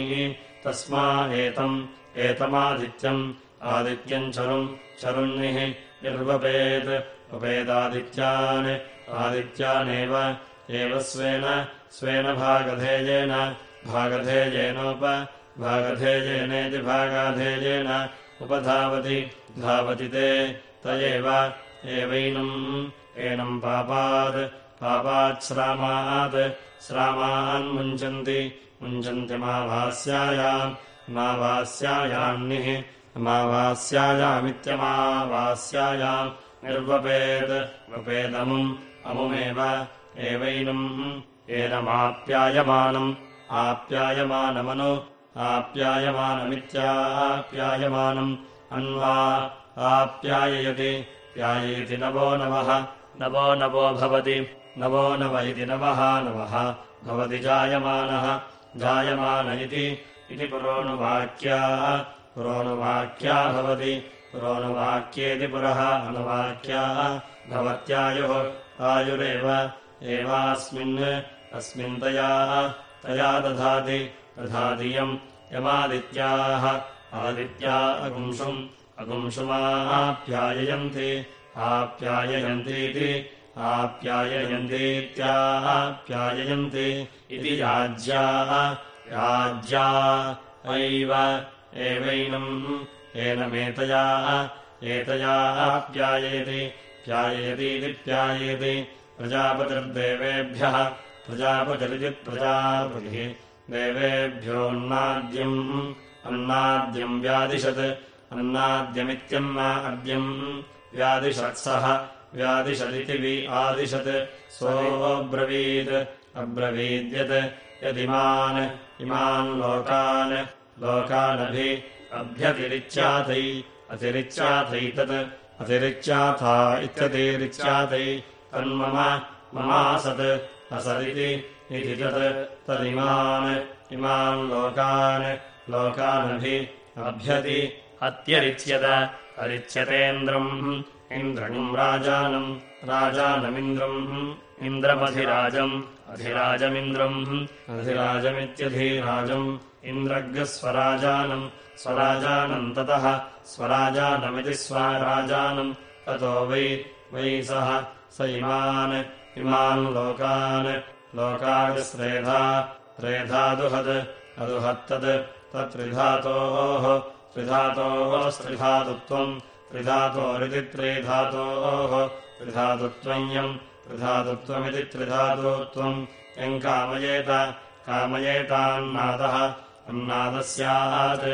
तस्मा एतम् एतमादित्यम्। आदित्यम् चरुम् चरुन्निः निर्वपेत् उपेदादित्यान् आदित्यानेव। एव स्वेन स्वेन भागधेयेन भागधेयेनोप भागधेयेनेति भागाधेयेन। उपधावति धावति ते त एव एवैनम् एनम् पापात् पापाच्छ्रामात् श्रामान्मुञ्चन्ति मुञ्चन्त्यमावास्यायाम् मावास्यायान्निः अमावास्यायामित्यमावास्यायाम् निर्वपेत् वपेदमुम् अमुमेव। एवैनम्। एनमाप्यायमानम्। आप्यायमानमनु। आप्यायमानमित्याप्यायमानम्। अन्वा आप्याययति। प्याययति नवो नवः नवो नवो भवति नवो नव इति नवः नवः भवति जायमानः। जायमान इति पुरोणुवाक्या पुरोणुवाक्या भवति। पुरोणुवाक्येति पुरः अनुवाक्या। भवत्यायुः आयुरेव एवास्मिन्। अस्मिन्तया तया दधाति। दधातियम् यमादित्याः। आदित्या अगुंशुम् अगुंशुमाप्याययन्ति आप्याययन्तीति आप्याययन्तीत्याप्याययन्ति इति याज्याः राज्या एव एवैनम् एनमेतया एतयाप्यायेति प्याययतीति प्यायेति प्रजापतिर्देवेभ्यः प्रजापतिरिति प्रजापतिः देवेभ्योऽन्नाद्यम् अन्नाद्यम् व्यादिशत् अन्नाद्यमित्यन्नाद्यम् व्यादिषत्सः व्यादिशदिति वि आदिशत्। सोऽब्रवीत् अब्रवीद्यत्। यदिमान्। इमान् लोकान्। लोकानभि अभ्यतिरिच्याथै अतिरिच्याथैतत्। अतिरिच्याथा इत्यतिरिच्याथै तन्मम। ममासत्। असदिति इति तत् तदिमान्। इमान् लोकान्। लोकानभि अभ्यति। अत्यरिच्यत। अरिच्यतेन्द्रम् इन्द्रम् राजानम् राजानमिन्द्रम् इन्द्रमधिराजम् अधिराजमिन्द्रम् अधिराजमित्यधिराजम् इन्द्रग्स्वराजानम् स्वराजानम् ततः स्वराजानमिति स्वराजानम् ततो वै वै सः स इमान् इमान् लोकान् लोकादिस्रेधा त्रेधादुहद् अदुहत्तद् तत्त्रिधातोः त्रिधातोः त्रिधातोरिति त्रिधातोः। त्रिधातुत्वम् त्रिधातुत्वमिति त्रिधातुत्वम्। यम् कामयेत कामयेतान्नादः। अन्नादः स्यात्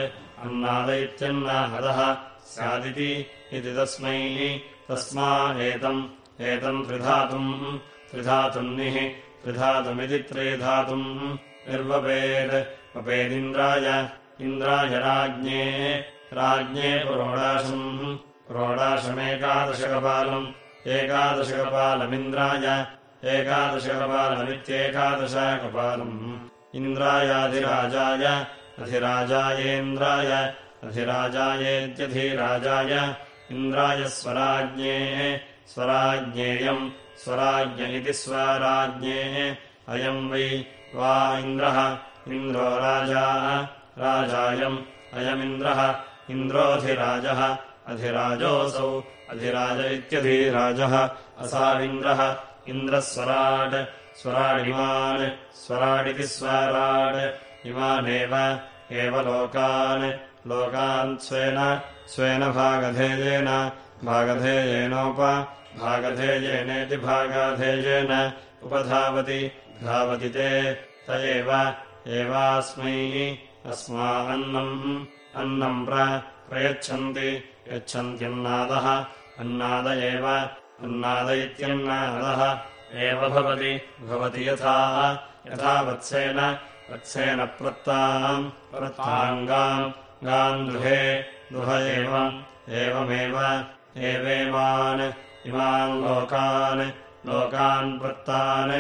अन्नाद इत्यन्नाहदः स्यादिति इति तस्मै तस्मा एतम् एतम् त्रिधातुम्। त्रिधातुन्निः त्रिधातुमिति त्रिधातुम्। निर्वपेत् वपेदिन्द्राय इन्द्राय राज्ञे राज्ञे पुरोडाशम् पुरोडाशमेकादशकपालम् एकादशकपालमिन्द्राय। एकादशकपालमित्येकादशकपालम्। इन्द्रायाधिराजाय। अधिराजायेन्द्राय। अधिराजायेत्यधिराजाय। इन्द्राय स्वराज्ञे। स्वराज्ञेयम्। स्वराज्ञ इति स्वराज्ञे। अयम् वै वा इन्द्रः। इन्द्रो राजा। राजायम्। अयमिन्द्रः। इन्द्रोऽधिराजः अधिराजोऽसौ। अधिराज इत्यधिराजः। असाविन्द्रः इन्द्रः स्वराट् स्वराडिमान्। स्वराडिति स्वराड् इमानेव। एव लोकान्। लोकान् स्वेन। स्वेन भागधेयेन। भागधेयेनोप। भागधेयेनेति भागाधेयेन। उपधावति। धावति ते। त एव। एवास्मै। अस्मान्नम् अन्नम्। प्रयच्छन्ति यच्छन्त्यन्नादः अन्नाद एव अन्नाद इत्यन्नादः एव भवति भवति यथा यथा वत्सेन वत्सेन प्रत्ताम् प्रत्ताङ्गाम् गाम् दुहे दुह एव एवमेव एवेमान् इमान् लोकान् लोकान् प्रत्तान्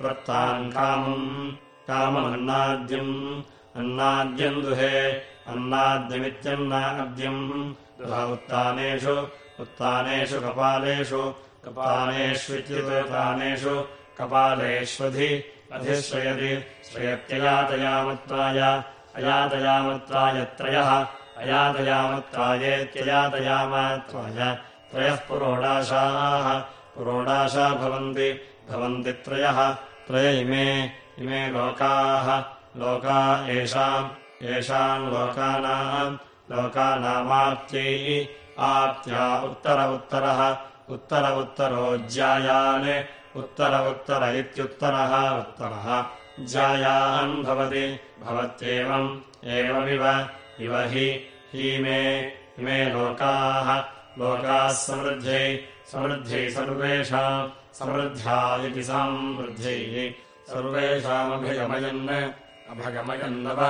प्रत्तान् कामम् काममन्नाद्यम् अन्नाद्यम् दुहे अन्नाद्यमित्यन्नाद्यम् दुह उत्तानेषु उत्तानेषु कपालेषु कपालेष्वित्युत्तानेषु कपालेष्वधि अधिश्रयति श्रयत्ययातयामत्वाय अयातयामत्वाय त्रयः अयातयामत्वायेत्ययातयामत्वाय त्रयः पुरोडाशाः पुरोडाशा भवन्ति भवन्ति त्रयः त्रय इमे इमे लोकाः लोका येषाम् येषाम् लोकानाम् लोकानामाप्त्यै आप्त्या उत्तर उत्तरः उत्तर उत्तरो ज्यायान् उत्तर उत्तर इत्युत्तरः उत्तरः। ज्यायान् भवति भवत्येवम् एवमिव इव हि हीमे लोकाः। लोकाः समृद्ध्यै समृद्ध्यै सर्वेषाम् समृद्ध्या इति समृद्ध्यैः सर्वेषामभिगमयन् अभगमयन्नव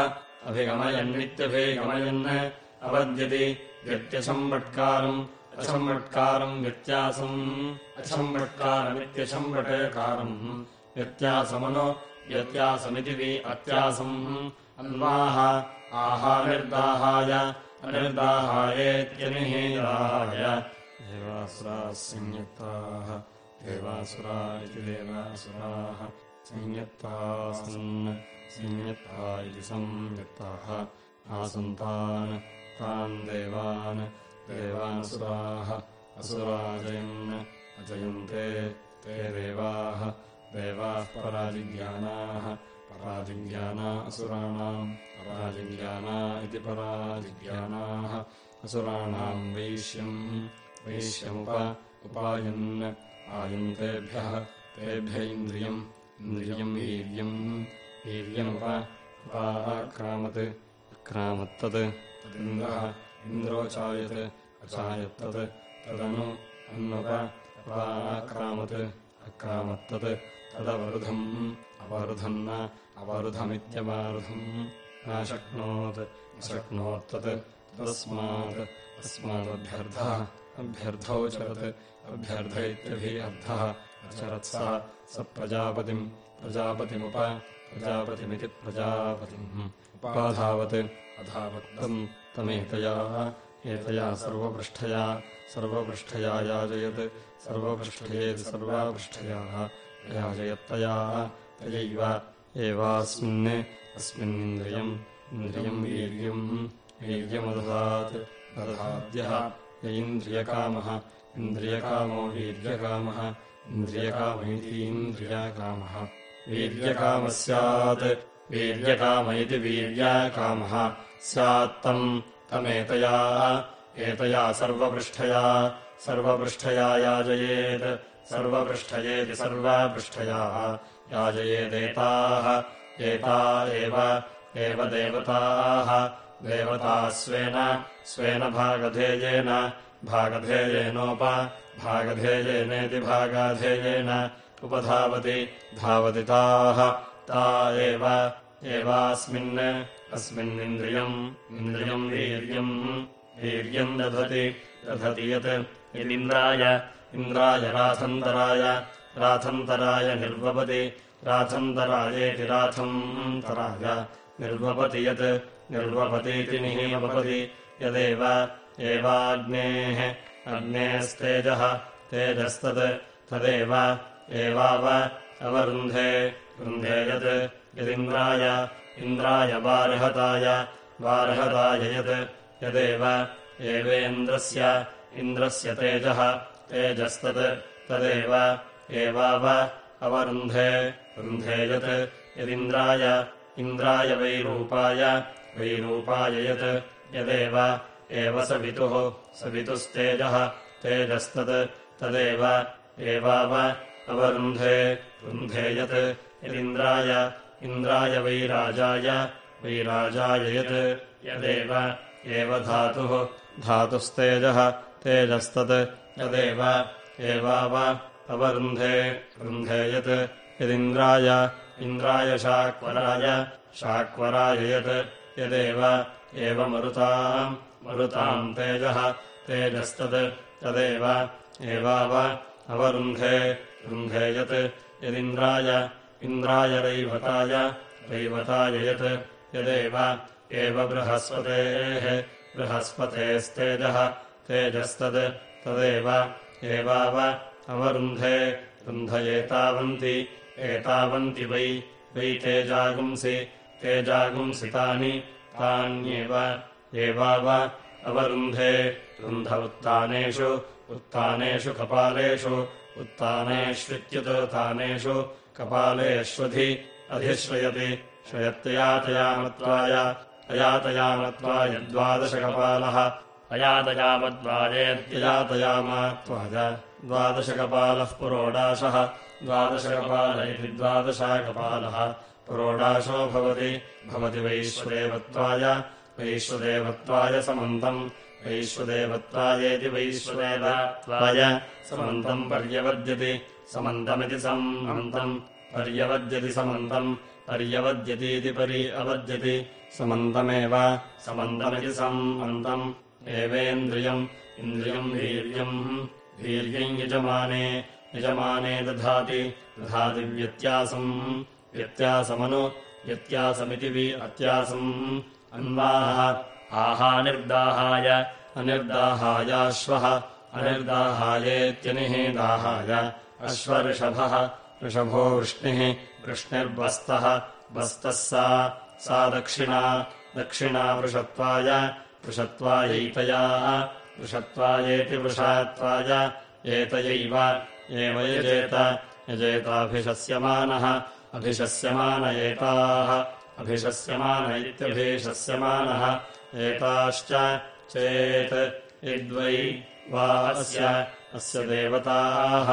अभिगमयन्नित्यभिगमयन् अवद्यति व्यत्यसम्वट्कारम् अशम्वट्कारम् व्यत्यासम् अशम्वट्कारमित्यशम्वटकारम् व्यत्यासमनो व्यत्यासमिति वि अत्यासम्। अन्वाः आहानिर्दाहाय अनिर्दाहायेत्यनिहीराय। देवासुराः संयुक्ताः देवासुरा इति देवासुराः संयत्तासन् संयत्ता इति संयुक्ताः आसन्तान् तान् देवान्। देवानसुराः असुराजयन्। अजयन्ते ते देवाः। देवाः पराजिज्ञानाः। पराजिज्ञाना असुराणाम्। पराजिज्ञाना इति पराजिज्ञानाः। असुराणाम् वैश्यम्। वैश्यमुप उपायन्। आयन्तेभ्यः। तेभ्य इन्द्रियम्। इन्द्रियम् वीर्यम्। वीर्यमुप उपाक्रामत्। अक्रामत्तत् तदिन्द्रः इन्द्रोचायत् अचायत्तत् तदनु अन्नुप उपाक्रामत् अक्रामत्तत् तदवरुधम् अवरुधन्न अवरुधमित्यवरुधम् न शक्नोत् अशक्नोत्तत् तस्मात् तस्मादभ्यर्थः अभ्यर्थौ इत्यभि अर्थः अचरत्सः स प्रजापतिम् प्रजापतिमुप प्रजापतिमिति प्रजापतिम् उपाधावत् अधावत्तम् तमेतया एतया सर्वपृष्ठया सर्वपृष्ठया याजयत् सर्वपृष्ठयेति सर्वापृष्ठयाः याजयत्तया तयैव एवास्मिन् अस्मिन्निन्द्रियम् इन्द्रियम् वीर्यम् वीर्यमदधात् दधाद्यः य इन्द्रियकामः इन्द्रियकामो वीर्यकामः इन्द्रियकामैतीन्द्रियकामः। वीर्यकामः स्यात् वीर्यकाम इति वीर्यकामः स्यात्तम् तमेतया। एतया सर्वपृष्ठया। सर्वपृष्ठया याजयेत्। सर्वपृष्ठयेति सर्वपृष्ठयाः। याजयेदेताः। एता एव। एव देवताः। देवताः स्वेन स्वेन भागधेयेन। भागधेयेनोप। भागधेयेनेति भागाधेयेन। उपधावति। धावति ताः। ता एव एवास्मिन् अस्मिन्निन्द्रियम् इन्द्रियम् वीर्यम् वीर्यम् दधति दधति यत् यदिन्द्राय इन्द्राय राथन्तराय राथन्तराय निर्वपति राथन्तरायेति राथन्तराय निर्वपति यत् निर्वपतीति निहीवपति यदेव एवाग्नेः अग्नेस्तेजः तेजस्तत् तदेव एवाव अवरुन्धे वृन्धे यत् यदिन्द्राय इन्द्राय वार्हताय वार्हताय यत् यदेव एवेन्द्रस्य इन्द्रस्य तेजः तेजस्तत् तदेव एवाव अवरुन्धे वृन्धे यत् यदिन्द्राय इन्द्राय वैरूपाय वैरूपाय यत् यदेव एव सवितुः सवितुस्तेजः तेजस्तत् तदेव एवाव अवरुन्धे रुन्धे यत् यदिन्द्राय इन्द्राय वैराजाय वैराजाय यत् यदेव एव धातुः। धातुस्तेजः तेजस्तत् यदेव एवाव अवरुन्धे रुन्धे यत्। यदिन्द्राय इन्द्राय शाक्वराय शाक्वराय यत्। यदेव एव मरुताम् मरुताम् तेजः तेजस्तत् तदेव एवाव अवरुन्धे रुन्धे यत्। यदिन्द्राय इन्द्राय रैवताय रैवताय यत् यदेव एव बृहस्पतेः बृहस्पतेस्तेजः तेजस्तत् तदेव एवाव अवरुन्धे रुन्धयेतावन्ति एतावन्ति वै वै तेजागुंसि तेजागुंसि तानि तान्येव एवाव अवरुन्धे रुन्ध उत्तानेषु उत्तानेषु कपालेषु उत्तानेष्वित्युत्तानेषु कपालेष्वधि अधिश्रयति। श्रयत्ययातयामत्वाय अयातयामत्वाय द्वादशकपालः। अयातयामद्वाजेत्ययातयामात्वाय द्वादशकपालः पुरोडाशः। द्वादशकपाल इति द्वादशाकपालः। पुरोडाशो भवति। भवति वैश्वदेवत्वाय। वैश्वदेवत्वाय समन्तम्। वैश्वदेवत्वायेति वैश्वदेवत्वाय। समन्तम् पर्यवद्यति समन्तमिति समन्तम् पर्यवद्यति समन्तम्। पर्यवद्यतीति परि अवद्यति। समन्तमेव समन्तमिति समन्तम् एवेन्द्रियम् इन्द्रियम् वीर्यम्। वीर्यम् यजमाने यजमाने दधाति। दधाति व्यत्यासम्। व्यत्यासमनु व्यत्यासमिति वि अत्यासम्। अन्वाः आहानिर्दाहाय अनिर्दाहायाश्वः अनिर्दाहायेत्यनिहेदाहाय अश्वऋषभः ऋषभो वृष्णिः वृष्णिर्बस्तः बस्तः सा सा दक्षिणा दक्षिणा वृषत्वाय वृषत्वायैतया वृषत्वायेति वृषात्वाय एतयैव एव यजेत यजेताभिशस्यमानः अभिशस्यमान एताः अभिशस्यमान इत्यभिशस्यमानः एताश्च चेत् यद्वै वा अस्य अस्य देवताः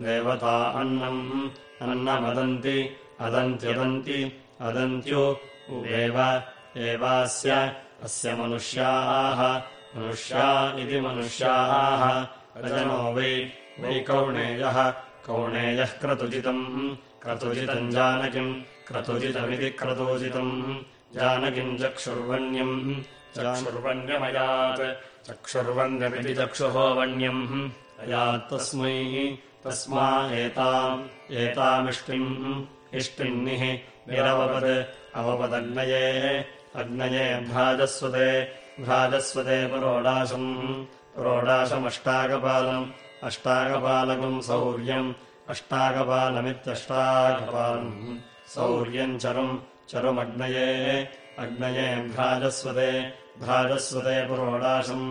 देवता अन्नम्। अन्नमदन्ति अदन्त्यदन्ति अदन्त्यो। एव एवास्य अस्य मनुष्याः। मनुष्या इति मनुष्याः। रजनो वै वै कौणेयः। कौणेयः क्रतुजितम्। क्रतुजितम् जानकिम्। क्रतुजितमिति क्रतुजितम्। जानकिम् चक्षुर्वण्यम्। चक्षुर्वण्यमयात्। चक्षुर्वण्यमिति चक्षुः वण्यम्। अयात्तस्मै तस्मा एताम् एतामिष्टिम् इष्टिन्निः निरवपद् अवपदग्नये अग्नये भ्राजस्वते भ्राजस्वते पुरोडाशम् पुरोडाशमष्टाकपालम् अष्टाकपालकम् सौर्यम् अष्टाकपालमित्यष्टाकपालम् सौर्यम् चरुम् चरुमग्नये अग्नये भ्राजस्वते भ्राजस्वते पुरोडाशम्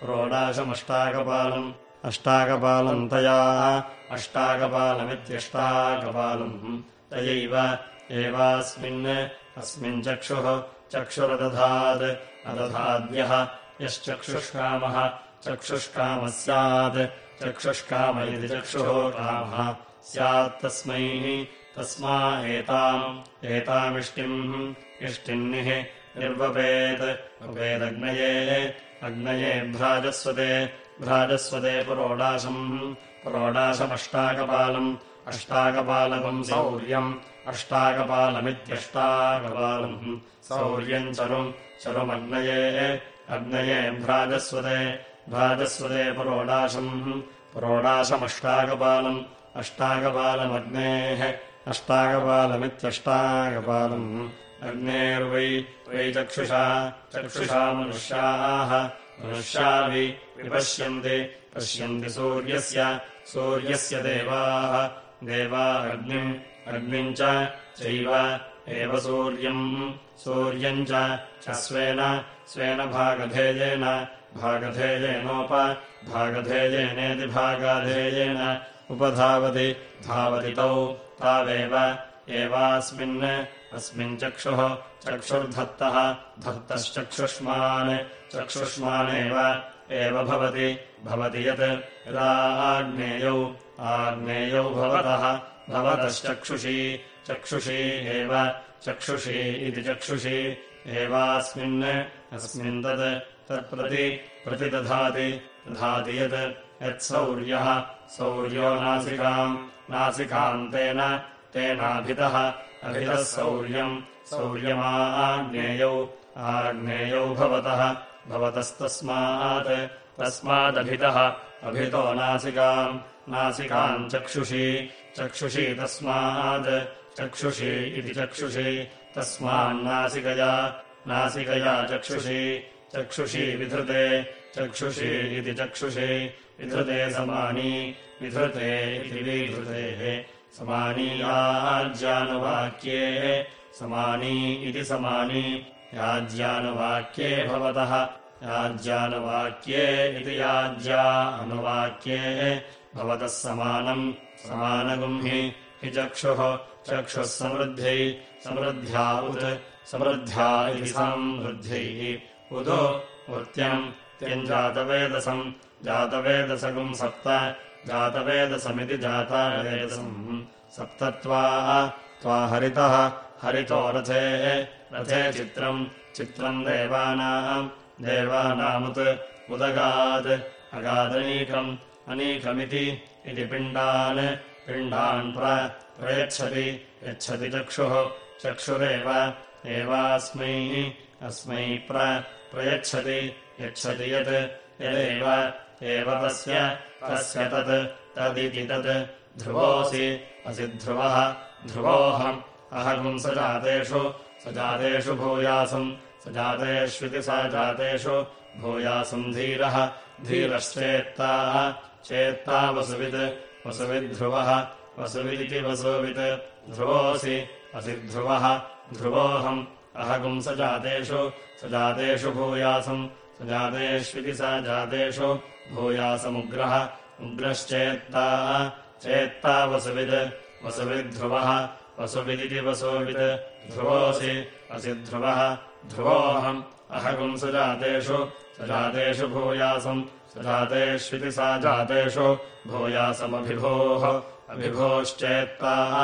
पुरोडाशमष्टाकपालम् अष्टाकपालम् तया। अष्टाकपालमित्यष्टाकपालम् तयैव एवास्मिन् अस्मिन् चक्षुः चक्षुरदधात् अदधाद्यः यश्चक्षुष्कामः। चक्षुष्कामः स्यात् चक्षुष्काम इति चक्षुः कामः। स्यात्तस्मै तस्मा एताम्। एतामिष्टिम् इष्टिन्निः निर्वपेत्। वपेदग्नये अग्नये भ्राजस्वते भ्राजस्वते पुरोडाशम् पुरोडाशमष्टाकपालम् अष्टाकपालकम् सौर्यम्। अष्टाकपालमित्यष्टाकपालम्। सौर्यम् चरुम् चरुमग्नये अग्नये भ्राजस्वते भ्राजस्वते पुरोडाशम् पुरोडाशमष्टाकपालम् अष्टाकपालमग्नेः। अष्टाकपालमित्यष्टाकपालम्। अग्नेर्वै वै चक्षुषा चक्षुषा मनुष्याः मनुष्याभि विपश्यन्ति पश्यन्ति सूर्यस्य सूर्यस्य देवाः देवा अग्निम् अग्निम् च चैव एव सूर्यम् सूर्यम् च स्वेन स्वेन भागधेयेन भागधेयेनोप भागधेयेनेति भागाधेयेन उपधावति धावति तौ तावेव एवास्मिन् अस्मिन् चक्षुः चक्षुर्धत्तः धत्तश्चक्षुष्मान् चक्षुष्मानेव एव भवति। भवति यत् यदा आग्नेयौ आग्नेयौ भवतः। भवतश्चक्षुषी चक्षुषी एव चक्षुषी इति चक्षुषी। एवास्मिन् अस्मिन् तत् तत्प्रति प्रतिदधाति दधाति यत् यत्सौर्यः सौर्यो नासिकाम्। नासिकाम् तेन तेनाभितः। अभितः सौर्यम् सौर्यमाग्नेयौ आग्नेयौ भवतः भवतस्तस्मात् तस्मादभितः। अभितो नासिकाम् नासिकाम् चक्षुषी। चक्षुषी तस्मात्। चक्षुषी इति चक्षुषी। तस्मान्नासिकया नासिकया। चक्षुषी। चक्षुषी विधृते। चक्षुषी इति चक्षुषी। विधृते समानी। विधृते इति विधृतेः। समानी याज्यानुवाक्ये समानी इति समानी याज्यानुवाक्ये भवतः। याज्यानुवाक्ये इति याज्या अनुवाक्ये भवतः समानम् समानगुम् हि हि चक्षुः चक्षुः समृद्ध्यै समृद्ध्या उत् समृद्ध्या इति समृद्ध्यैः उदो वृत्यम् त्यञ्जातवेदसम् जातवेदसगुम् सप्त जातवेदसमिति जातावेदसम्। सप्तत्वा त्वा हरितः हरितो रथेः रथे चित्रम् चित्रम् देवानाम् देवानामुत् उदगात् अगादनीकम् अनीकमिति इति पिण्डान् पिण्डान् प्रयच्छति यच्छति चक्षुः चक्षुरेव एवास्मै अस्मै प्रयच्छति यच्छति यत् यदेव एव तस्य तस्य तत् तदिति तत् ध्रुवोऽसि असि ध्रुवः ध्रुवोऽहम् अहगुम् स जातेषु स जातेषु भूयासम् स जातेष्विति स जातेषु भूयासम् धीरः धीरश्चेत्ताः चेत्ता वसुवित् वसुविद्ध्रुवः वसुविदिति वसुवित् ध्रुवोऽसि असि ध्रुवः ध्रुवोऽहम् अहगुम् स जातेषु स जातेषु भूयासम् स जातेष्विति स जातेषु भूयासमुग्रः उग्रश्चेत्ता चेत्ता वसुवित् वसुविद्ध्रुवः वसुविदिति वसुवित् ध्रुवोऽसि असि ध्रुवः ध्रुवोऽहम्। अहगुम् स जातेषु स जातेषु भूयासम् स जातेष्विति सा जातेषु भूयासमभिभोः। अभिभोश्चेत्ताः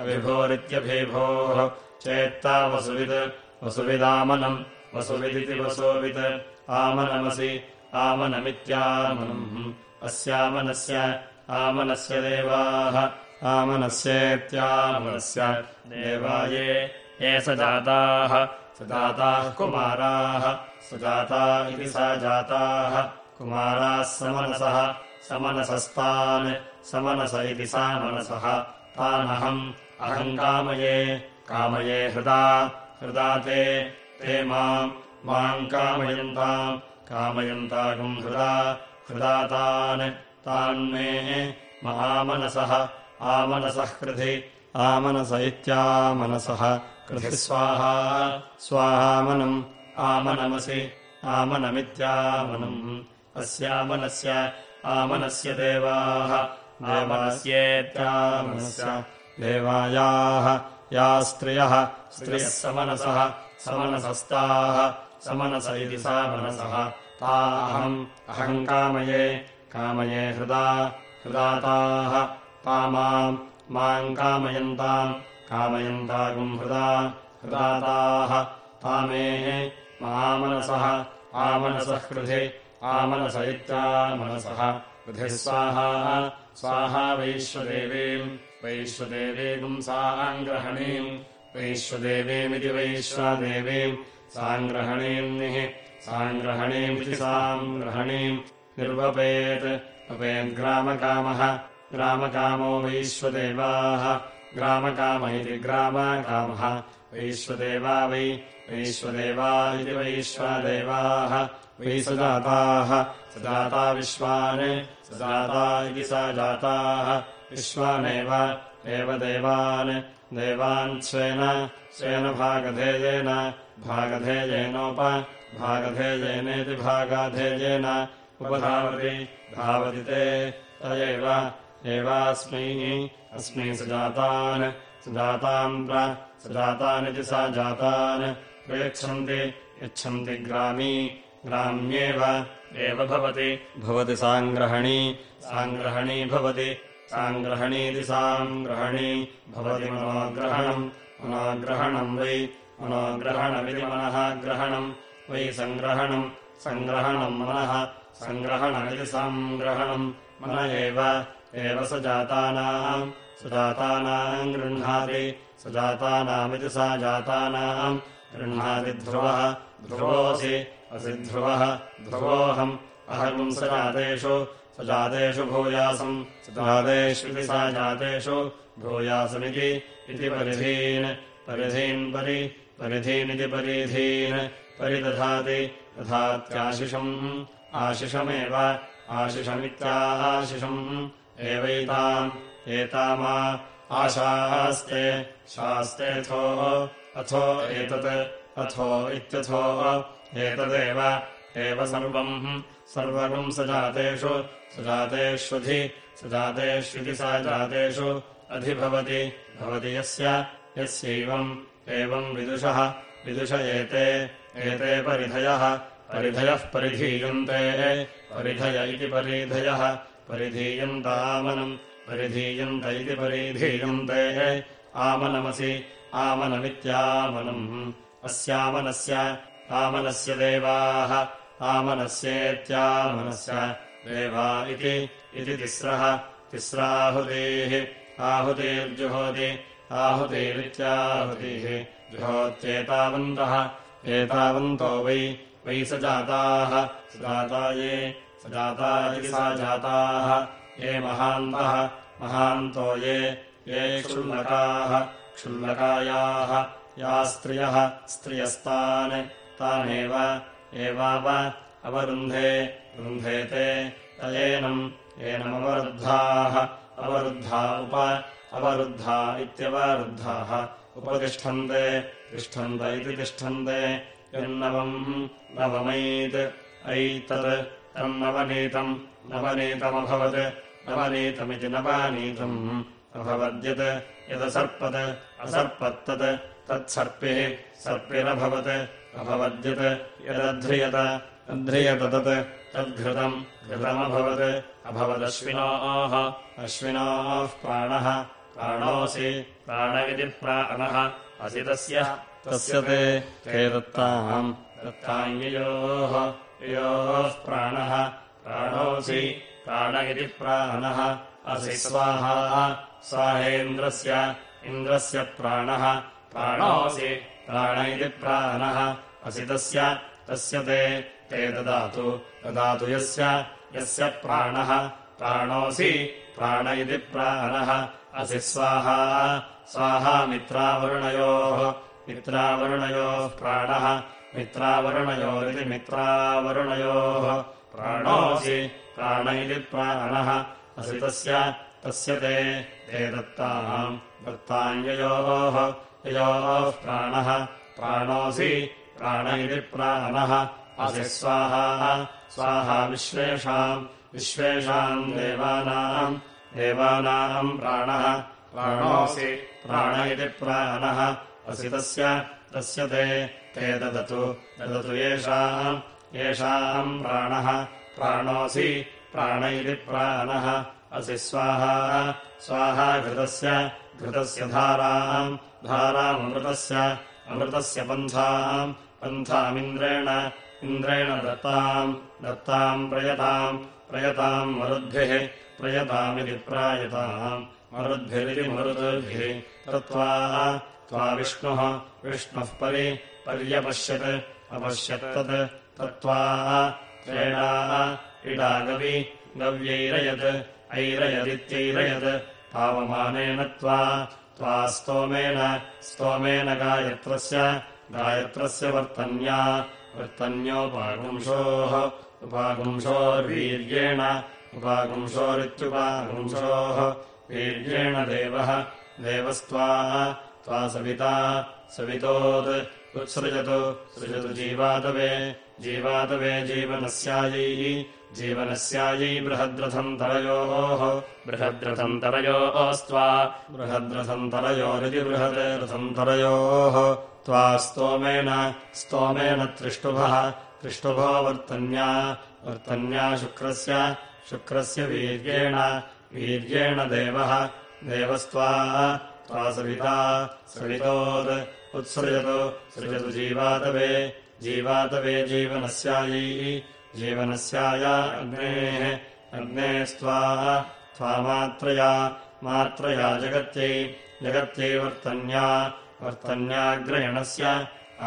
अभिभोरित्यभिभोः। चेत्ता वसुवित् वसुविदामनम् वसुविदिति वसुवित्। आमनमसि आमनमित्यामनम्। अस्यामनस्य आमनस्य देवाः आमनस्येत्यामनस्य देवाये। ये स जाताः स जाताः कुमाराः स जाता इति सा जाताः। कुमाराः समनसः समनसस्तान् समनस इति सा मनसः। तानहम् अहम् कामये कामये हृदा हृदा ते ते माम् माम् कामयन्ताम् कामयन्ताकम् हृदा हृदा तान् तान्मे महामनसः आमनसः कृधि। आमनस इत्यामनसः। कृधि स्वाहा। स्वाहामनम् आमनमसि। आमनमित्यामनम्। अस्यामनस्य आमनस्य देवाः। देवास्येत्यामनस्य देवायाः। या स्त्रियः। स्त्रियः समनसः। समनसस्ताः। समनस इति सा मनसः ताहम् अहम् कामये। कामये हृदा। हृदाताः तामाम् माम् कामयन्ताम् कामयन्ताकुम् हृदा हृदाताः तामे महामनसः आमनसः कृधि आमनस इत्यामनसः। कृधिः स्वाहा स्वाहा वैश्वदेवीम् वैश्वदेवीम् साङ्ग्रहणीम् वैश्वदेवीमिति वैश्वादेवीम् साङ्ग्रहणीम्निः साङ्ग्रहणीमिति साङ्ग्रहणीम् निर्वपेत् वपेद्ग्रामकामः ग्रामकामो वैश्वदेवाः। ग्रामकाम इति ग्रामकामः। वैश्वदेवा वै वैश्वदेवा इति वैश्वदेवाः। वै सजाताः सजाता विश्वान् सजाता इति सा जाताः। विश्वानेव एव देवान्। देवान् स्वेन स्वेन भागधेयेन भागधेयेनेति भागाधेयेन। उपधावति धावति ते त एव एवास्मै अस्मै सजातान्। सजातान् सजातानिति सा जातान्। प्रयच्छन्ति यच्छन्ति ग्रामी ग्राम्येव एव भवति। भवति साङ्ग्रहणी साङ्ग्रहणी भवति। साङ्ग्रहणीति साङ्ग्रहणी भवति मनोग्रहणम्। मनोग्रहणम् वै मनोग्रहणमिति मनः ग्रहणम्। वै सङ्ग्रहणम् सङ्ग्रहणम् मनः। सङ्ग्रहणमिति सङ्ग्रहणम्। मन एव स जातानाम् सुजातानाम् गृह्णाति सुजातानामिति सा जातानाम् गृह्णाति ध्रुवः ध्रुवोऽसि असि ध्रुवः ध्रुवोऽहम्। अहम् स जातेषु सजातेषु भूयासम्। सजातेष्विति सा जातेषु भूयासमिति इति परिधीन्। परिधीन् परि परिधीनिति परिधीन्। परिदधाति दधात्याशिषम्। आशिषमेव आशिषमित्याशिषम् एवैताम् एतामा आशास्ते शास्तेऽथो अथो एतत् अथो इत्यथो एतदेव एव सर्वम् सर्वम् सजातेषु सजातेष्वधि सजातेष्विति सा जातेषु अधिभवति भवति यस्य यस्यैवम् एवम् विदुषः विदुष एते एते परिधयः परिधयः परिधीयन्ते परिधय इति परिधयः परिधीयन्तामनम् परिधीयन्त इति परिधीयन्ते आमनमसि आमनमित्यामनम्। अस्यामनस्य आमनस्य देवाः आमनस्येत्यामनस्य देवा इति तिस्रः तिस्राहुतेः आहुतेर्जुहोति आहुतेरित्याहुतिः। जुहोत्येतावन्तः एतावन्तो वै वै स जाताः सजाता ये सजाता इति सा जाताः। ये महान्तः महान्तो ये ये क्षुल्लकाः क्षुल्लकायाः या स्त्रियः स्त्रियस्तान्। तानेव एवाव अवरुन्धे रुन्धेते तयेनम् एनमवरुद्धाः। अवरुद्धा उप अवरुद्धा इत्यवरुद्धाः। उपतिष्ठन्ते तिष्ठन्त इति तिष्ठन्ते। यन्नवम् नवमैत् ऐतत् तन्नवनीतम् नवनीतमभवत् नवनीतमिति नवानीतम्। अभवद्यत् यदसर्पत् असर्पत्तत् तत्सर्पिः सर्पिरभवत् अभवद्यत् यदध्रियत अध्रियत तत् तद्घृतम् घृतमभवत्। अभवदश्विनोः अश्विनोः प्राणः प्राणोऽसि प्राण इति प्राणः। असि तस्य तस्य ते ते दत्ताम् दत्ताङ्गयोः ययोः प्राणः प्राणोऽसि प्राण इति प्राणः असि स्वाहा स्वाहेन्द्रस्य इन्द्रस्य प्राणः प्राणोऽसि प्राण इति प्राणः असि तस्य तस्य ते ते ददातु ददातु यस्य यस्य प्राणः प्राणोऽसि प्राण इति प्राणः असि स्वाहा स्वाहा मित्रावरुणयोः मित्रावरुणयोः प्राणः मित्रावरुणयोरिति मित्रावरुणयोः प्राणोऽसि प्राण इति प्राणः असि तस्य तस्य ते ते दत्ताम् दत्ताञ्ययोः ययोः प्राणः प्राणोऽसि प्राण इति प्राणः असि स्वाहा स्वाहा विश्वेषाम् विश्वेषाम् देवानाम् देवानाम् प्राणः प्राणोऽसि प्राण इति प्राणः असि तस्य तस्य ते ते ददतु ददतु येषाम् येषाम् प्राणः प्राणोऽसि प्राण इति प्राणः असि स्वाहा स्वाहा घृतस्य घृतस्य धाराम् धारामृतस्य अमृतस्य पन्थाम् पन्थामिन्द्रेण इन्द्रेण दत्ताम् दत्ताम् प्रयताम् प्रयताम् मरुद्भिः प्रयतामिति प्रायताम् मरुद्भिरिति मरुद्भिः तत्त्वा त्वा विष्णुः विष्णुः परि पर्यपश्यत् अपश्यत्तत् तत्त्वा क्रीडा इडागवि गव्यैरयत् ऐरयदित्यैरयत् पावमानेन त्वा त्वा स्तोमेन स्तोमेन गायत्रस्य गायत्रस्य वर्तन्या वर्तन्योपागुंशोः उपागुंशोर्वीर्येण उपागुंशोरित्युपागुंशोः वीर्येण देवः देवस्त्वा त्वा सविता सवितोत् उत्सृजतु सृजतु जीवातवे जीवातवे जीवनस्यायै जीवनस्यायै बृहद्रथन्तरयोः बृहद्रथन्तरयोस्त्वा बृहद्रथन्तरयोरिति बृहद् रथन्तरयोः त्वा स्तोमेन स्तोमेन त्रिष्टुभः त्रिष्टुभो वर्तन्या वर्तन्या शुक्रस्य शुक्रस्य वीर्येण वीर्येण देवः देवस्त्वा त्वा सविता सवितोत् उत्सृजतु सृजतु जीवातवे जीवातवे जीवनस्यायै जीवनस्याय अग्नेः अग्ने स्त्वा मात्रया जगत्यै जगत्यै वर्तन्या वर्तन्याग्रयणस्य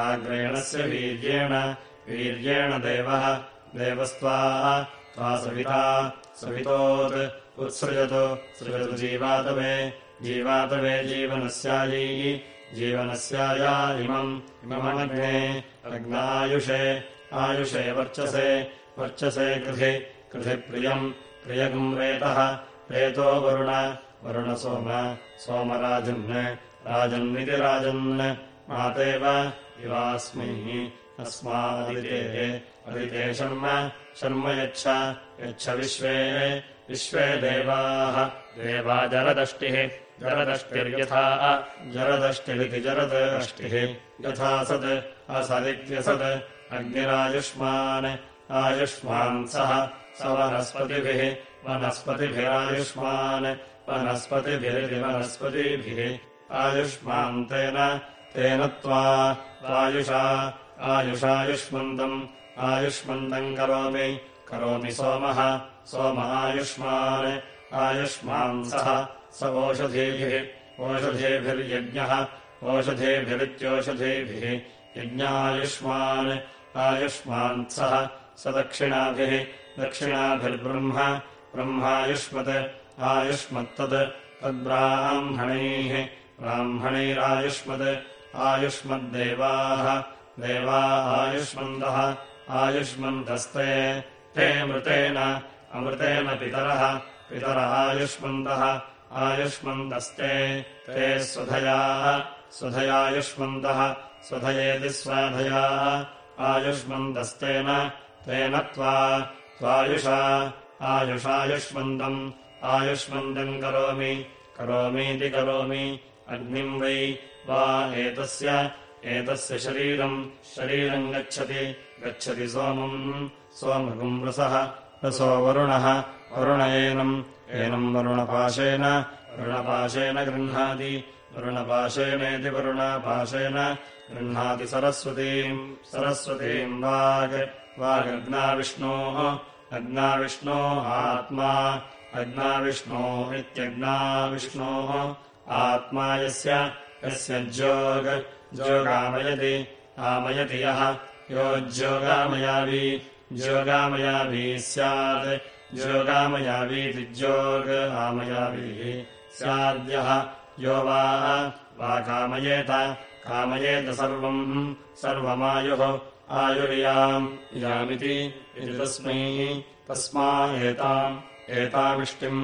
आग्रयणस्य वीर्येण वीर्येण देवः देवस्त्वा त्वा सविता सवितोत् उत्सृजतु सृजतु जीवातवे जीवातवे जीवनस्यायै जीवनस्याया इमम् इममग्ने अग्नायुषे आयुषे वर्चसे वर्चसे कृधि कृधि प्रियम् प्रियगम् रेतः रेतो वरुण वरुणसोम सोमराजन् राजन्निति राजन्। मातेव इवास्मै अस्मादितेः अदिते शर्म शर्म यच्छ यच्छ विश्वे विश्वे देवाः देवा जरदष्टिः जरदष्टिर्यथा जरदष्टिरिति जरदष्टिः यथा सत् असदित्यसत् अग्निरायुष्मान् आयुष्मान् सः वनस्पतिभिः वनस्पतिभिरायुष्मान् वनस्पतिभिरिति वनस्पतिभिः आयुष्मान् तेन त्वा त्वायुषा आयुषायुष्मन्दम् आयुष्मन्दम् करोमि करोमि सोमः सोम आयुष्मान् आयुष्मान् सः स ओषधीभिः ओषधीभिर्यज्ञः ओषधीभिरित्योषधीभिः यज्ञायुष्मान् आयुष्मान् सः स दक्षिणाभिः दक्षिणाभिर्ब्रह्म ब्रह्मायुष्मत् आयुष्मत्तत् तद्ब्राह्मणैः ब्राह्मणैरायुष्मत् आयुष्मद्देवाः देवा आयुष्मन्दः आयुष्मन्तस्ते ते मृतेन अमृतेन पितरः पितर आयुष्मन्तः आयुष्मन्तस्ते ते स्वधयाः स्वधयायुष्मन्तः स्वधयेति स्वाधयाः। आयुष्मन्तस्तेन तेन त्वा त्वायुषा आयुषायुष्मन्दम् आयुष्मन्दम् करोमि करोमीति करोमि अग्निम् वै वा एतस्य एतस्य शरीरम् शरीरम् गच्छति गच्छति सोमम् सोमगुम् रसः रसो वरुणः वरुण एनम् वरुणपाशेन वरुणपाशेन गृह्णाति वरुणपाशेनेति वरुणापाशेन गृह्णाति सरस्वतीम् सरस्वतीम् वाग् वागग्नाविष्णोः अग्नाविष्णोः आत्मा अग्नाविष्णोः इत्यग्नाविष्णोः आत्मा यस्य यस्य जोग् जोगामयति आमयति यः योज्योगामयावी ज्योगामयावी स्यात् ज्योगामयावीति ज्योग स्याद्यः यो वा कामयेत कामयेत सर्वम् सर्वमायुः आयुर्याम् यामिति इति तस्मै तस्मा एताम् एतामिष्टिम्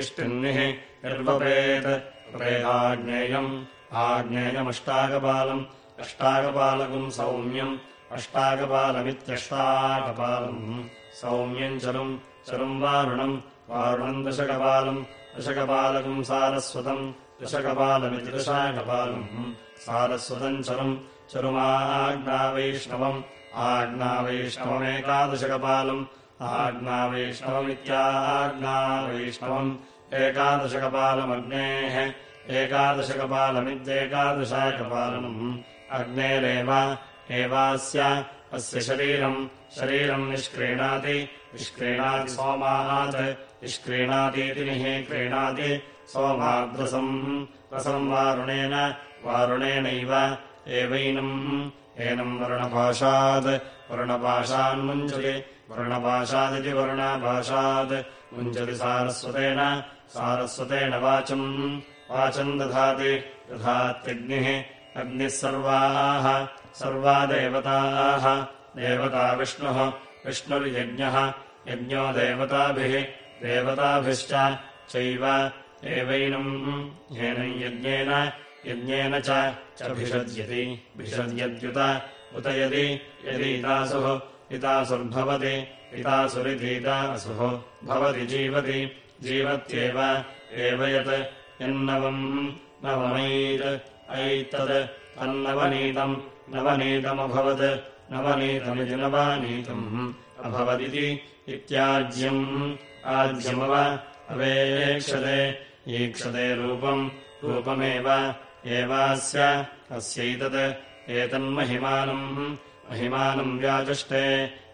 इष्टिन्निः निर्वपेत् प्रेताग्नेयम् आज्ञेयमष्टाकपालम् अष्टाकपालकम् सौम्यम् अष्टाकपालमित्यष्टाकपालम् सौम्यम् चरुम् चरुम् वारुणम् वारुणम् दशकपालम् दशकपालकम् सारस्वतम् दशकपालमिति दशाकपालम्। सारस्वतम् चरुम् चरुमाग्नावैष्णवम् आज्ञावैष्णवमेकादशकपालम् आज्ञावैष्णवमित्याज्ञावैष्णवम् एकादशकपालमग्नेः एकादशकपालमित्येकादशाकपालनम् अग्नेरेव एवास्य अस्य शरीरम् शरीरम् निष्क्रीणाति निष्क्रीणाति सोमात् निष्क्रीणातीति निः क्रीणाति सोमाद्रसम् रसम् वारुणेन वारुणेनैव एवैनम्। एनम् वरुणपाशात् वरुणपाशान्मुञ्चति वरुणपाशादिति वरुणापाशात् मुञ्चति सारस्वतेन सारस्वतेन वाचम्। वाचम् दधाति दधात्यग्निः अग्निः सर्वाः सर्वा देवताः देवता विष्णुः विष्णुर्यज्ञः यज्ञो देवताभिः देवताभिश्च चैव एवैनम्। यज्ञेन यज्ञेन च भिषद्यति भिषद्यद्युत उत यदि यदीतासुः इतासुर्भवति इतासुरितीतासुः भवति जीवति जीवत्येव एव यत् यन्नवम्। नवमैत् ऐतत् तन्नवनीतम् नवनीतमभवत् नवनीतमिति नवानीतम् अभवदिति इत्याज्यम् आज्यमव अवेक्षते ईक्षते रूपम् रूपमेव एवास्य अस्यैतत् एतन्महिमानम् महिमानम् व्याचष्टे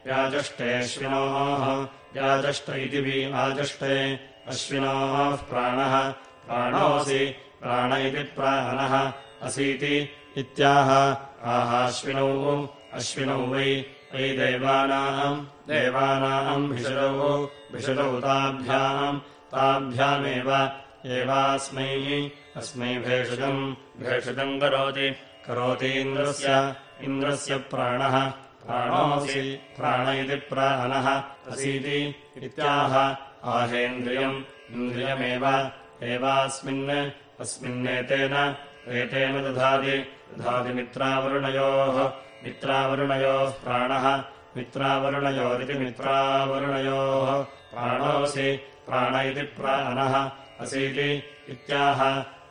व्याजष्टेऽश्विनोः व्याजष्ट इति वि आजष्टे अश्विनोः प्राणः प्राणोऽसि प्राण इति प्राणः असीति इत्याह आहाश्विनौ अश्विनौ वै वै देवानाम् देवानाम् भिषरौ भिषरौ ताभ्याम् ताभ्यामेव एवास्मै अस्मै भेषजम् भेषजम् करोति करोतीन्द्रस्य इन्द्रस्य प्राणः प्राणोऽसि प्राण इति प्राणः असीति इत्याह आहेन्द्रियम् इन्द्रियमेव एवास्मिन् अस्मिन्नेतेन एतेन दधाति दधाति मित्रावरुणयोः मित्रावरुणयोः प्राणः मित्रावरुणयोरिति मित्रावरुणयोः प्राणोऽसि प्राण इति प्राणः असीति इत्याह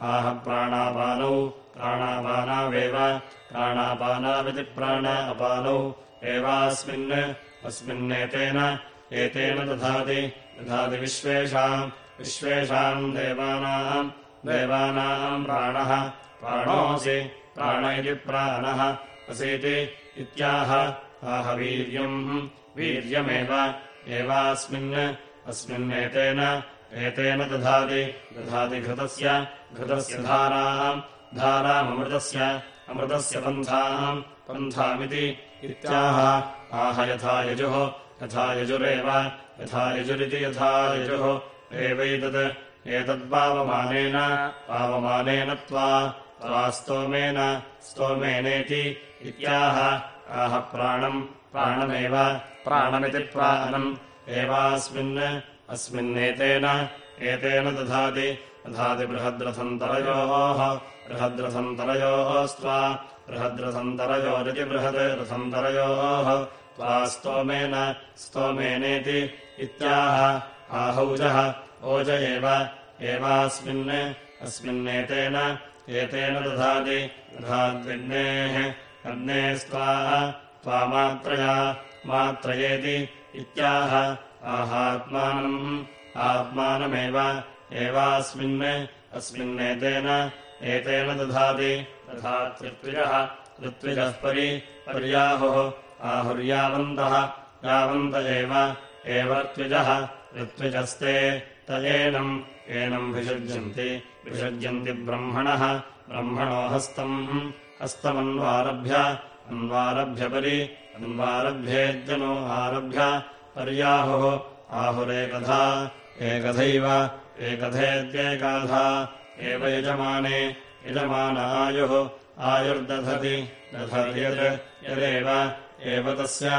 आह प्राणापानौ प्राणापानावेव प्राणापानाविति प्राण अपानौ एवास्मिन् अस्मिन्नेतेन एतेन दधाति दधाति विश्वेषाम् विश्वेषाम् देवानाम् देवानाम् प्राणः प्राणोऽसि प्राण इति प्राणः असीति इत्याह। आह वीर्यम्। वीर्यमेव। एवास्मिन्। अस्मिन्नेतेन। एतेन दधाति। दधाति घृतस्य। घृतस्य धाराम् धाराममृतस्य। अमृतस्य पन्थाम् पन्थामिति इत्याह। आह यथा यजुः। यथा यजुरेव। यथा यजुरिति यथा यजुः। एवैतत्। एतद्पावमानेन। पावमानेन त्वा स्तोमेन। स्तोमेनेति इत्याह आह प्राणम् प्राणमेव प्राणमिति प्राणम्। एवास्मिन् अस्मिन्नेतेन एतेन दधाति दधाति बृहद्रथन्तरयोः बृहद्रथन्तरयोस्त्वा बृहद्रथन्तरयोरिति बृहद् रथन्तरयोः त्वा स्तोमेन स्तोमेनेति इत्याह। आहौजः ओज एव एवास्मिन् अस्मिन्नेतेन एतेन दधाति दधाद्विग्नेः अग्ने स्त्वाः त्वामात्रया मात्रयेति इत्याह आहात्मानम् आत्मानमेव एवास्मिन् अस्मिन्नेतेन एतेन दधाति तथा ऋत्विजः ऋत्विजः परि पर्याहुः आहुर्यावन्तः यावन्त एव एवर्त्विजः ऋत्विजस्ते त एनम् एनम् विसृज्यन्ति विसृज्यन्ति ब्रह्मणः ब्रह्मणो हस्तम् हस्तमन्वारभ्य अन्वारभ्यपरि अन्वारभ्येद्यनो आरभ्य पर्याहुः आहुरेकधा एकथैव एकथेत्येकाधा एव यजमाने यजमान आयुः आयुर्दधति दधति यत् यदेव एव तस्य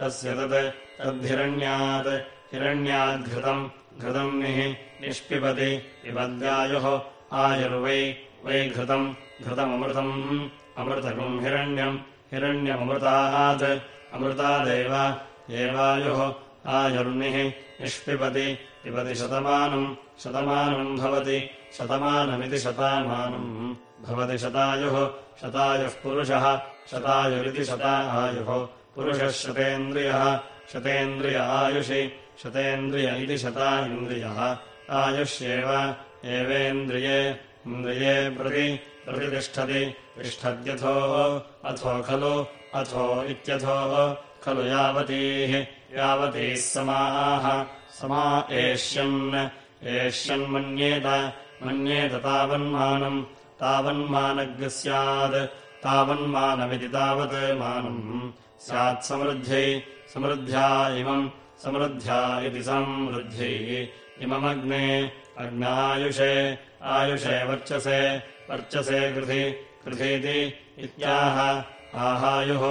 तस्य तत् तद्धिरण्यात् हिरण्याद्घृतम् घृतम् निः निष्पिबति पिबद्यायुः आयुर्वै वै घृतम् घृतममृतम् अमृतकम् हिरण्यम् हिरण्यममृतात्। अमृतादेव एवायुः आयुर्निः निष्पिबति पिबति शतमानम् शतमानम् भवति शतमानमिति शतामानम् भवति शतायुः शतायुः पुरुषः शतायुरिति शता आयुः पुरुषः शतेन्द्रियः शतेन्द्रिय आयुषि शतेन्द्रिय इति शता इन्द्रियः आयुष्येव एवेन्द्रिये इन्द्रिये प्रति प्रतितिष्ठति तिष्ठत्यथो अथो खलु अथो इत्यथो खलु यावतीः यावतीः समाः समा एष्यन् एष्यन्मन्येत मन्येत तावन्मानम् तावन्मानग् स्यात् तावन्मानमिति तावत् मानम्। स्यात् समृद्ध्यै समृद्ध्या इमम् समृद्ध्या इति समृद्ध्यै इममग्ने अग्नायुषे आयुषे वर्चसे वर्चसे कृधि कृधीति इत्याह। आहायुः